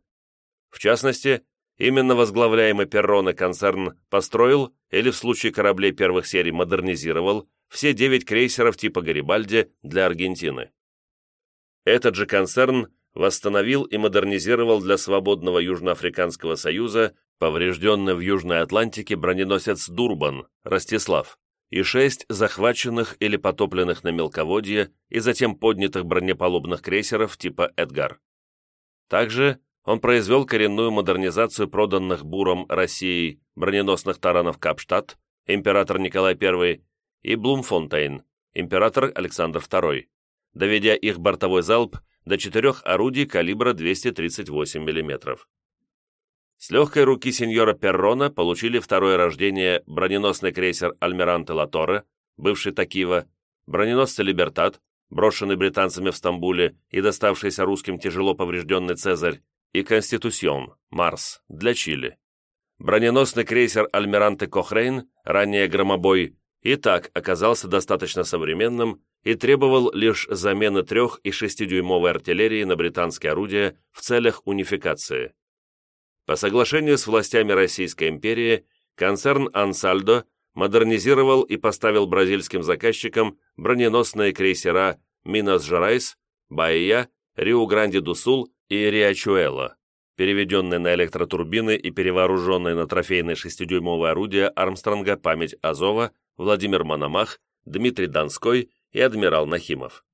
В частности, Именно возглавляемый Перроне концерн построил или в случае кораблей первых серий модернизировал все девять крейсеров типа «Гарибальди» для Аргентины. Этот же концерн восстановил и модернизировал для свободного Южноафриканского союза поврежденный в Южной Атлантике броненосец «Дурбан» Ростислав и шесть захваченных или потопленных на мелководье и затем поднятых бронепалубных крейсеров типа «Эдгар». Также он произвел коренную модернизацию проданных Буром Россией броненосных таранов Капштадт, император Николай I, и Блумфонтейн, император Александр II, доведя их бортовой залп до четырех орудий калибра 238 мм. С легкой руки сеньора Перрона получили второе рождение броненосный крейсер «Альмиранте Латоре», бывший Такива, броненосцы «Либертат», брошенный британцами в Стамбуле и доставшийся русским тяжело поврежденный «Цезарь», и «Конституцион» Марс для Чили. Броненосный крейсер «Альмиранте Кохрейн», ранее «Громобой», и так оказался достаточно современным и требовал лишь замены трех- и шестидюймовой артиллерии на британские орудия в целях унификации. По соглашению с властями Российской империи концерн «Ансальдо» модернизировал и поставил бразильским заказчикам броненосные крейсера «Минас Жерайс», «Баия», «Риу-Гранди-ду-Сул» и Риачуэла, переведенные на электротурбины и перевооруженные на трофейные шестидюймовые орудия Армстронга «Память Азова», Владимир Мономах, Дмитрий Донской и адмирал Нахимов.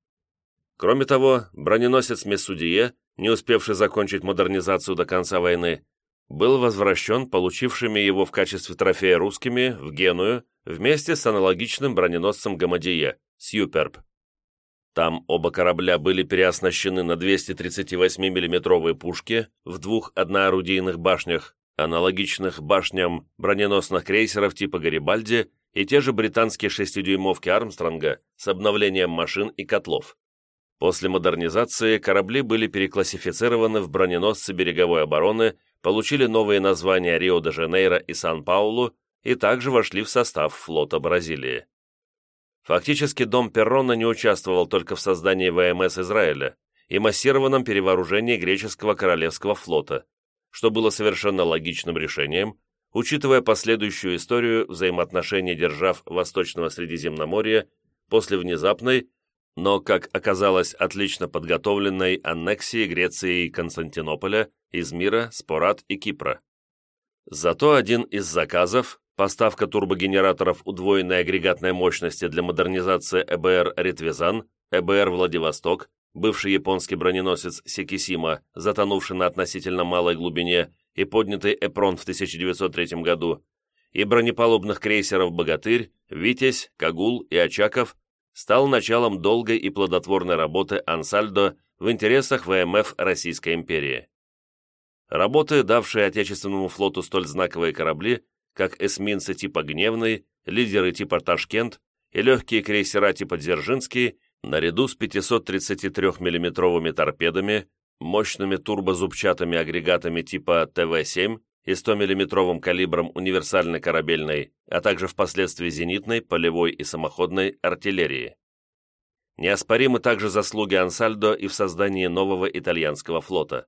Кроме того, броненосец Мессудие, не успевший закончить модернизацию до конца войны, был возвращен получившими его в качестве трофея русскими в Геную вместе с аналогичным броненосцем Гамадие, Сьюперб. Там оба корабля были переоснащены на 238 миллиметровые пушки в двух одноорудийных башнях, аналогичных башням броненосных крейсеров типа «Гарибальди» и те же британские шестидюймовки Армстронга с обновлением машин и котлов. После модернизации корабли были переклассифицированы в броненосцы береговой обороны, получили новые названия Рио-де-Жанейро и Сан-Паулу и также вошли в состав флота Бразилии. Фактически дом Перрона не участвовал только в создании ВМС Израиля и массированном перевооружении греческого королевского флота, что было совершенно логичным решением, учитывая последующую историю взаимоотношений держав Восточного Средиземноморья после внезапной, но, как оказалось, отлично подготовленной аннексии Греции и Константинополя, Измира, Спорат и Кипра. Зато один из заказов, поставка турбогенераторов удвоенной агрегатной мощности для модернизации ЭБР «Ритвизан», ЭБР «Владивосток», бывший японский броненосец «Сикисима», затонувший на относительно малой глубине и поднятый «Эпрон» в 1903 году, и бронепалубных крейсеров «Богатырь», «Витязь», «Кагул» и «Очаков» стал началом долгой и плодотворной работы «Ансальдо» в интересах ВМФ Российской империи. Работы, давшие Отечественному флоту столь знаковые корабли, как эсминцы типа «Гневный», лидеры типа «Ташкент» и легкие крейсера типа «Дзержинский», наряду с 533 миллиметровыми торпедами, мощными турбозубчатыми агрегатами типа ТВ-7 и 100-мм калибром универсальной корабельной, а также впоследствии зенитной, полевой и самоходной артиллерии. Неоспоримы также заслуги Ансальдо и в создании нового итальянского флота.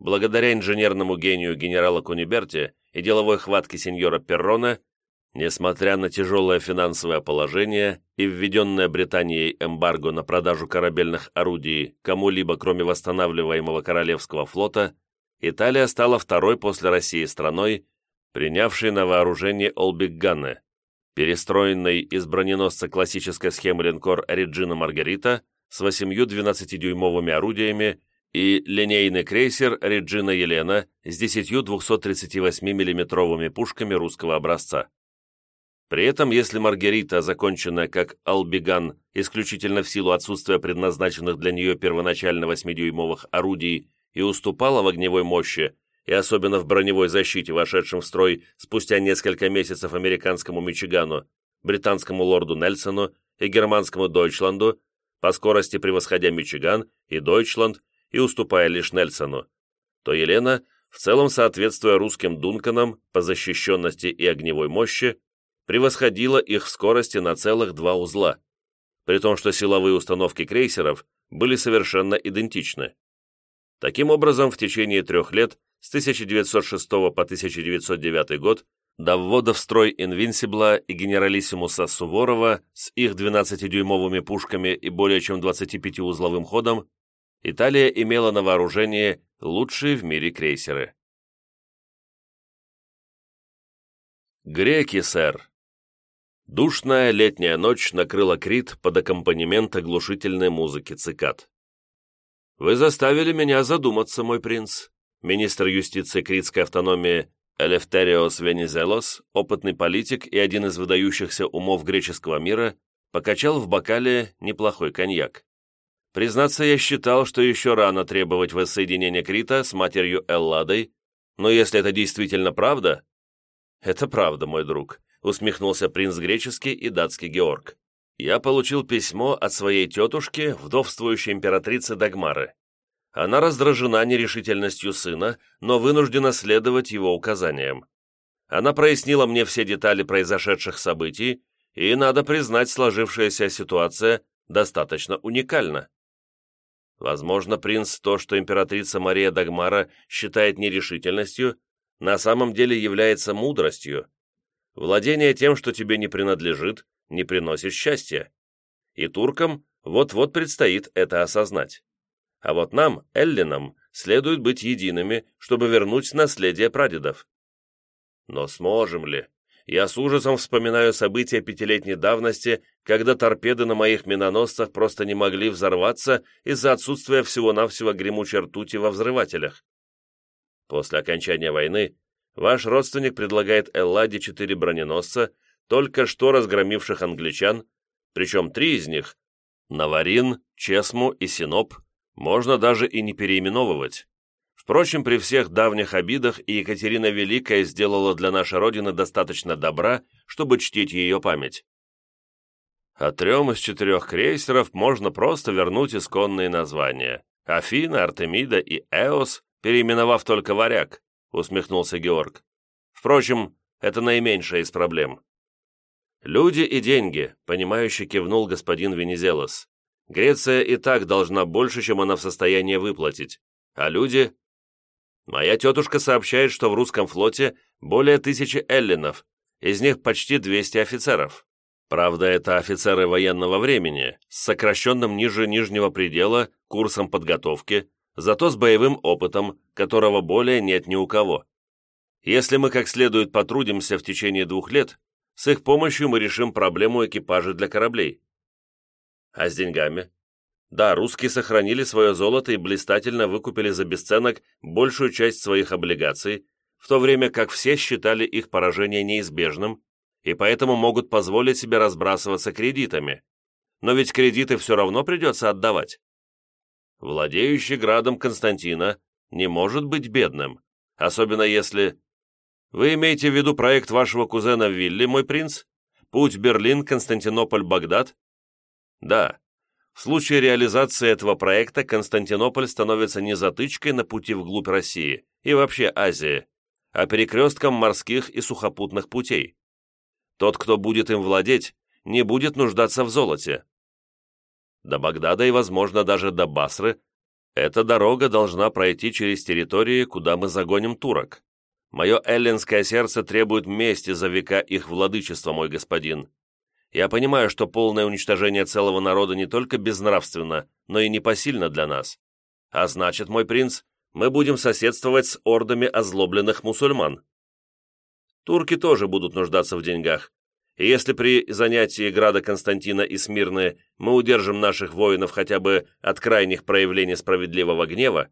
Благодаря инженерному гению генерала Куниберти и деловой хватке сеньора Перрона, несмотря на тяжелое финансовое положение и введенное Британией эмбарго на продажу корабельных орудий кому-либо, кроме восстанавливаемого Королевского флота, Италия стала второй после России страной, принявшей на вооружение Олбигганны, перестроенный из броненосца классической схемы линкор «Реджина Маргарита» с восемью 12-дюймовыми орудиями и линейный крейсер «Реджина Елена» с десятью 238 миллиметровыми пушками русского образца. При этом, если Маргарита, законченная как «Албиган» исключительно в силу отсутствия предназначенных для нее первоначально 8-дюймовых орудий и уступала в огневой мощи, и особенно в броневой защите, вошедшем в строй спустя несколько месяцев американскому Мичигану, британскому лорду Нельсону и германскому Дойчланду, по скорости превосходя Мичиган и Дойчланд и уступая лишь Нельсону, то Елена, в целом соответствуя русским Дунканам по защищенности и огневой мощи, превосходила их в скорости на целых два узла, при том, что силовые установки крейсеров были совершенно идентичны. Таким образом, в течение трех лет, с 1906 по 1909 год, до ввода в строй Инвинсибла и генералиссимуса Суворова с их 12-дюймовыми пушками и более чем 25-узловым ходом, Италия имела на вооружении лучшие в мире крейсеры. Греки, сэр. Душная летняя ночь накрыла Крит под аккомпанемент оглушительной музыки цикад. «Вы заставили меня задуматься, мой принц». Министр юстиции Критской автономии Элефтериос Венизелос, опытный политик и один из выдающихся умов греческого мира, покачал в бокале неплохой коньяк. Признаться, я считал, что еще рано требовать воссоединения Крита с матерью Элладой, но если это действительно правда... Это правда, мой друг, усмехнулся принц греческий и датский Георг я получил письмо от своей тетушки, вдовствующей императрицы Дагмары. Она раздражена нерешительностью сына, но вынуждена следовать его указаниям. Она прояснила мне все детали произошедших событий, и, надо признать, сложившаяся ситуация достаточно уникальна. Возможно, принц то, что императрица Мария Дагмара считает нерешительностью, на самом деле является мудростью. Владение тем, что тебе не принадлежит, не приносит счастья. И туркам вот-вот предстоит это осознать. А вот нам, эллинам, следует быть едиными, чтобы вернуть наследие прадедов. Но сможем ли? Я с ужасом вспоминаю события пятилетней давности, когда торпеды на моих миноносцах просто не могли взорваться из-за отсутствия всего-навсего гремучей ртути во взрывателях. После окончания войны ваш родственник предлагает Элладе четыре броненосца, только что разгромивших англичан, причем три из них – Наварин, Чесму и Синоп – можно даже и не переименовывать. Впрочем, при всех давних обидах Екатерина Великая сделала для нашей Родины достаточно добра, чтобы чтить ее память. А трем из четырех крейсеров можно просто вернуть исконные названия – Афина, Артемида и Эос, переименовав только «Варяг», – усмехнулся Георг. Впрочем, это наименьшая из проблем. «Люди и деньги», — понимающе кивнул господин Венезелос. «Греция и так должна больше, чем она в состоянии выплатить. А люди...» «Моя тетушка сообщает, что в русском флоте более тысячи эллинов, из них почти 200 офицеров. Правда, это офицеры военного времени, с сокращенным ниже нижнего предела курсом подготовки, зато с боевым опытом, которого более нет ни у кого. Если мы как следует потрудимся в течение двух лет, с их помощью мы решим проблему экипажа для кораблей. А с деньгами? Да, русские сохранили свое золото и блистательно выкупили за бесценок большую часть своих облигаций, в то время как все считали их поражение неизбежным и поэтому могут позволить себе разбрасываться кредитами. Но ведь кредиты все равно придется отдавать. Владеющий градом Константина не может быть бедным, особенно если... Вы имеете в виду проект вашего кузена Вилли, мой принц? Путь Берлин, Константинополь, Багдад? Да. В случае реализации этого проекта Константинополь становится не затычкой на пути вглубь России и вообще Азии, а перекрестком морских и сухопутных путей. Тот, кто будет им владеть, не будет нуждаться в золоте. До Багдада и, возможно, даже до Басры эта дорога должна пройти через территории, куда мы загоним турок. Мое эллинское сердце требует мести за века их владычества, мой господин. Я понимаю, что полное уничтожение целого народа не только безнравственно, но и непосильно для нас. А значит, мой принц, мы будем соседствовать с ордами озлобленных мусульман. Турки тоже будут нуждаться в деньгах, и если при занятии града Константина и Смирны мы удержим наших воинов хотя бы от крайних проявлений справедливого гнева,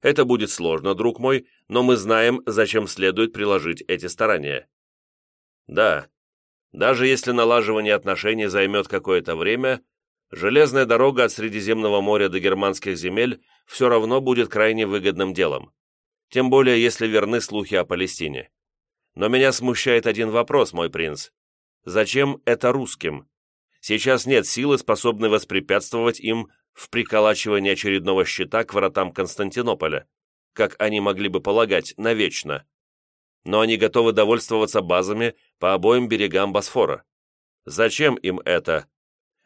это будет сложно, друг мой, но мы знаем, зачем следует приложить эти старания. Да, даже если налаживание отношений займет какое-то время, железная дорога от Средиземного моря до германских земель все равно будет крайне выгодным делом. Тем более, если верны слухи о Палестине. Но меня смущает один вопрос, мой принц. Зачем это русским? Сейчас нет силы, способной воспрепятствовать им в приколачивании очередного щита к вратам Константинополя, как они могли бы полагать, навечно. Но они готовы довольствоваться базами по обоим берегам Босфора. Зачем им это?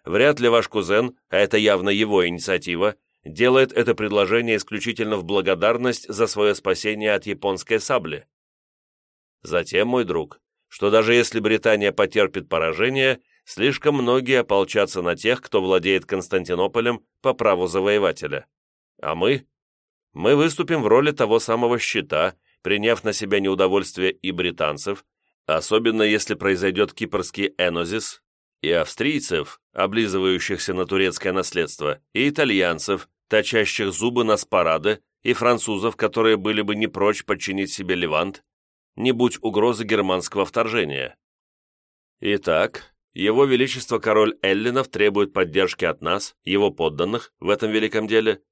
Вряд ли ваш кузен, а это явно его инициатива, делает это предложение исключительно в благодарность за свое спасение от японской сабли. Затем, мой друг, что даже если Британия потерпит поражение, слишком многие ополчатся на тех, кто владеет Константинополем по праву завоевателя. А мы? Мы выступим в роли того самого щита, приняв на себя неудовольствие и британцев, особенно если произойдет кипрский энозис, и австрийцев, облизывающихся на турецкое наследство, и итальянцев, точащих зубы на спарады, и французов, которые были бы не прочь подчинить себе Левант, не будь угрозы германского вторжения. Итак, его Величество король Эллинов требует поддержки от нас, его подданных, в этом великом деле.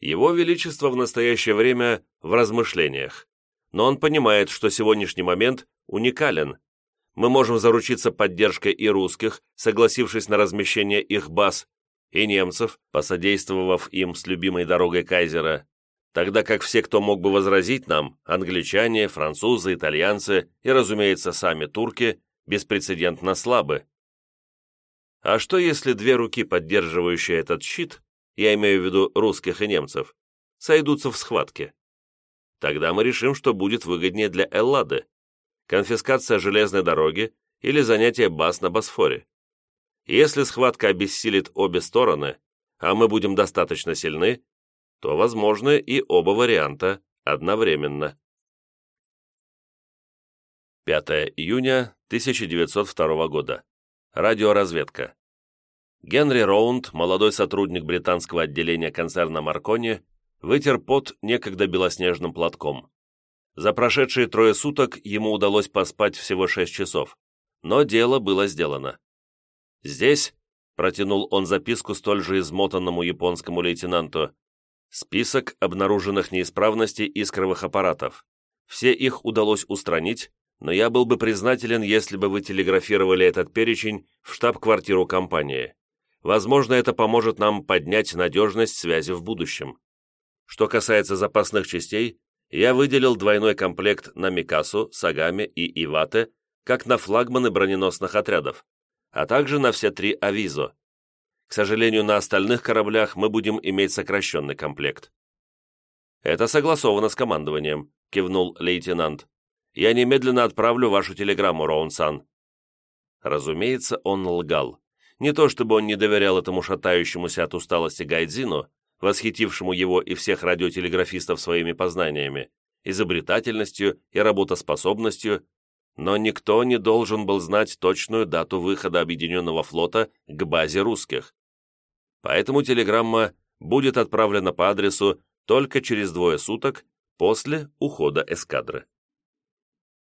Его Величество в настоящее время в размышлениях, но он понимает, что сегодняшний момент уникален. Мы можем заручиться поддержкой и русских, согласившись на размещение их баз, и немцев, посодействовав им с любимой дорогой Кайзера, тогда как все, кто мог бы возразить нам, англичане, французы, итальянцы и, разумеется, сами турки, беспрецедентно слабы. А что если две руки, поддерживающие этот щит, я имею в виду русских и немцев, сойдутся в схватке? Тогда мы решим, что будет выгоднее для Эллады. Конфискация железной дороги или занятие баз на Босфоре. Если схватка обессилит обе стороны, а мы будем достаточно сильны, то возможны и оба варианта одновременно. 5 июня 1902 года. Радиоразведка. Генри Роунд, молодой сотрудник британского отделения концерна Маркони, вытер пот некогда белоснежным платком. За прошедшие трое суток ему удалось поспать всего шесть часов, но дело было сделано. «Здесь», — протянул он записку столь же измотанному японскому лейтенанту, Список обнаруженных неисправностей искровых аппаратов. Все их удалось устранить, но я был бы признателен, если бы вы телеграфировали этот перечень в штаб-квартиру компании. Возможно, это поможет нам поднять надежность связи в будущем. Что касается запасных частей, я выделил двойной комплект на Микасу, Сагами и Ивате, как на флагманы броненосных отрядов, а также на все три Авизо. К сожалению, на остальных кораблях мы будем иметь сокращенный комплект. «Это согласовано с командованием», — кивнул лейтенант. «Я немедленно отправлю вашу телеграмму, Роун-сан». Разумеется, он лгал. Не то чтобы он не доверял этому шатающемуся от усталости Гайдзину, восхитившему его и всех радиотелеграфистов своими познаниями, изобретательностью и работоспособностью, но никто не должен был знать точную дату выхода Объединенного флота к базе русских поэтому телеграмма будет отправлена по адресу только через двое суток после ухода эскадры.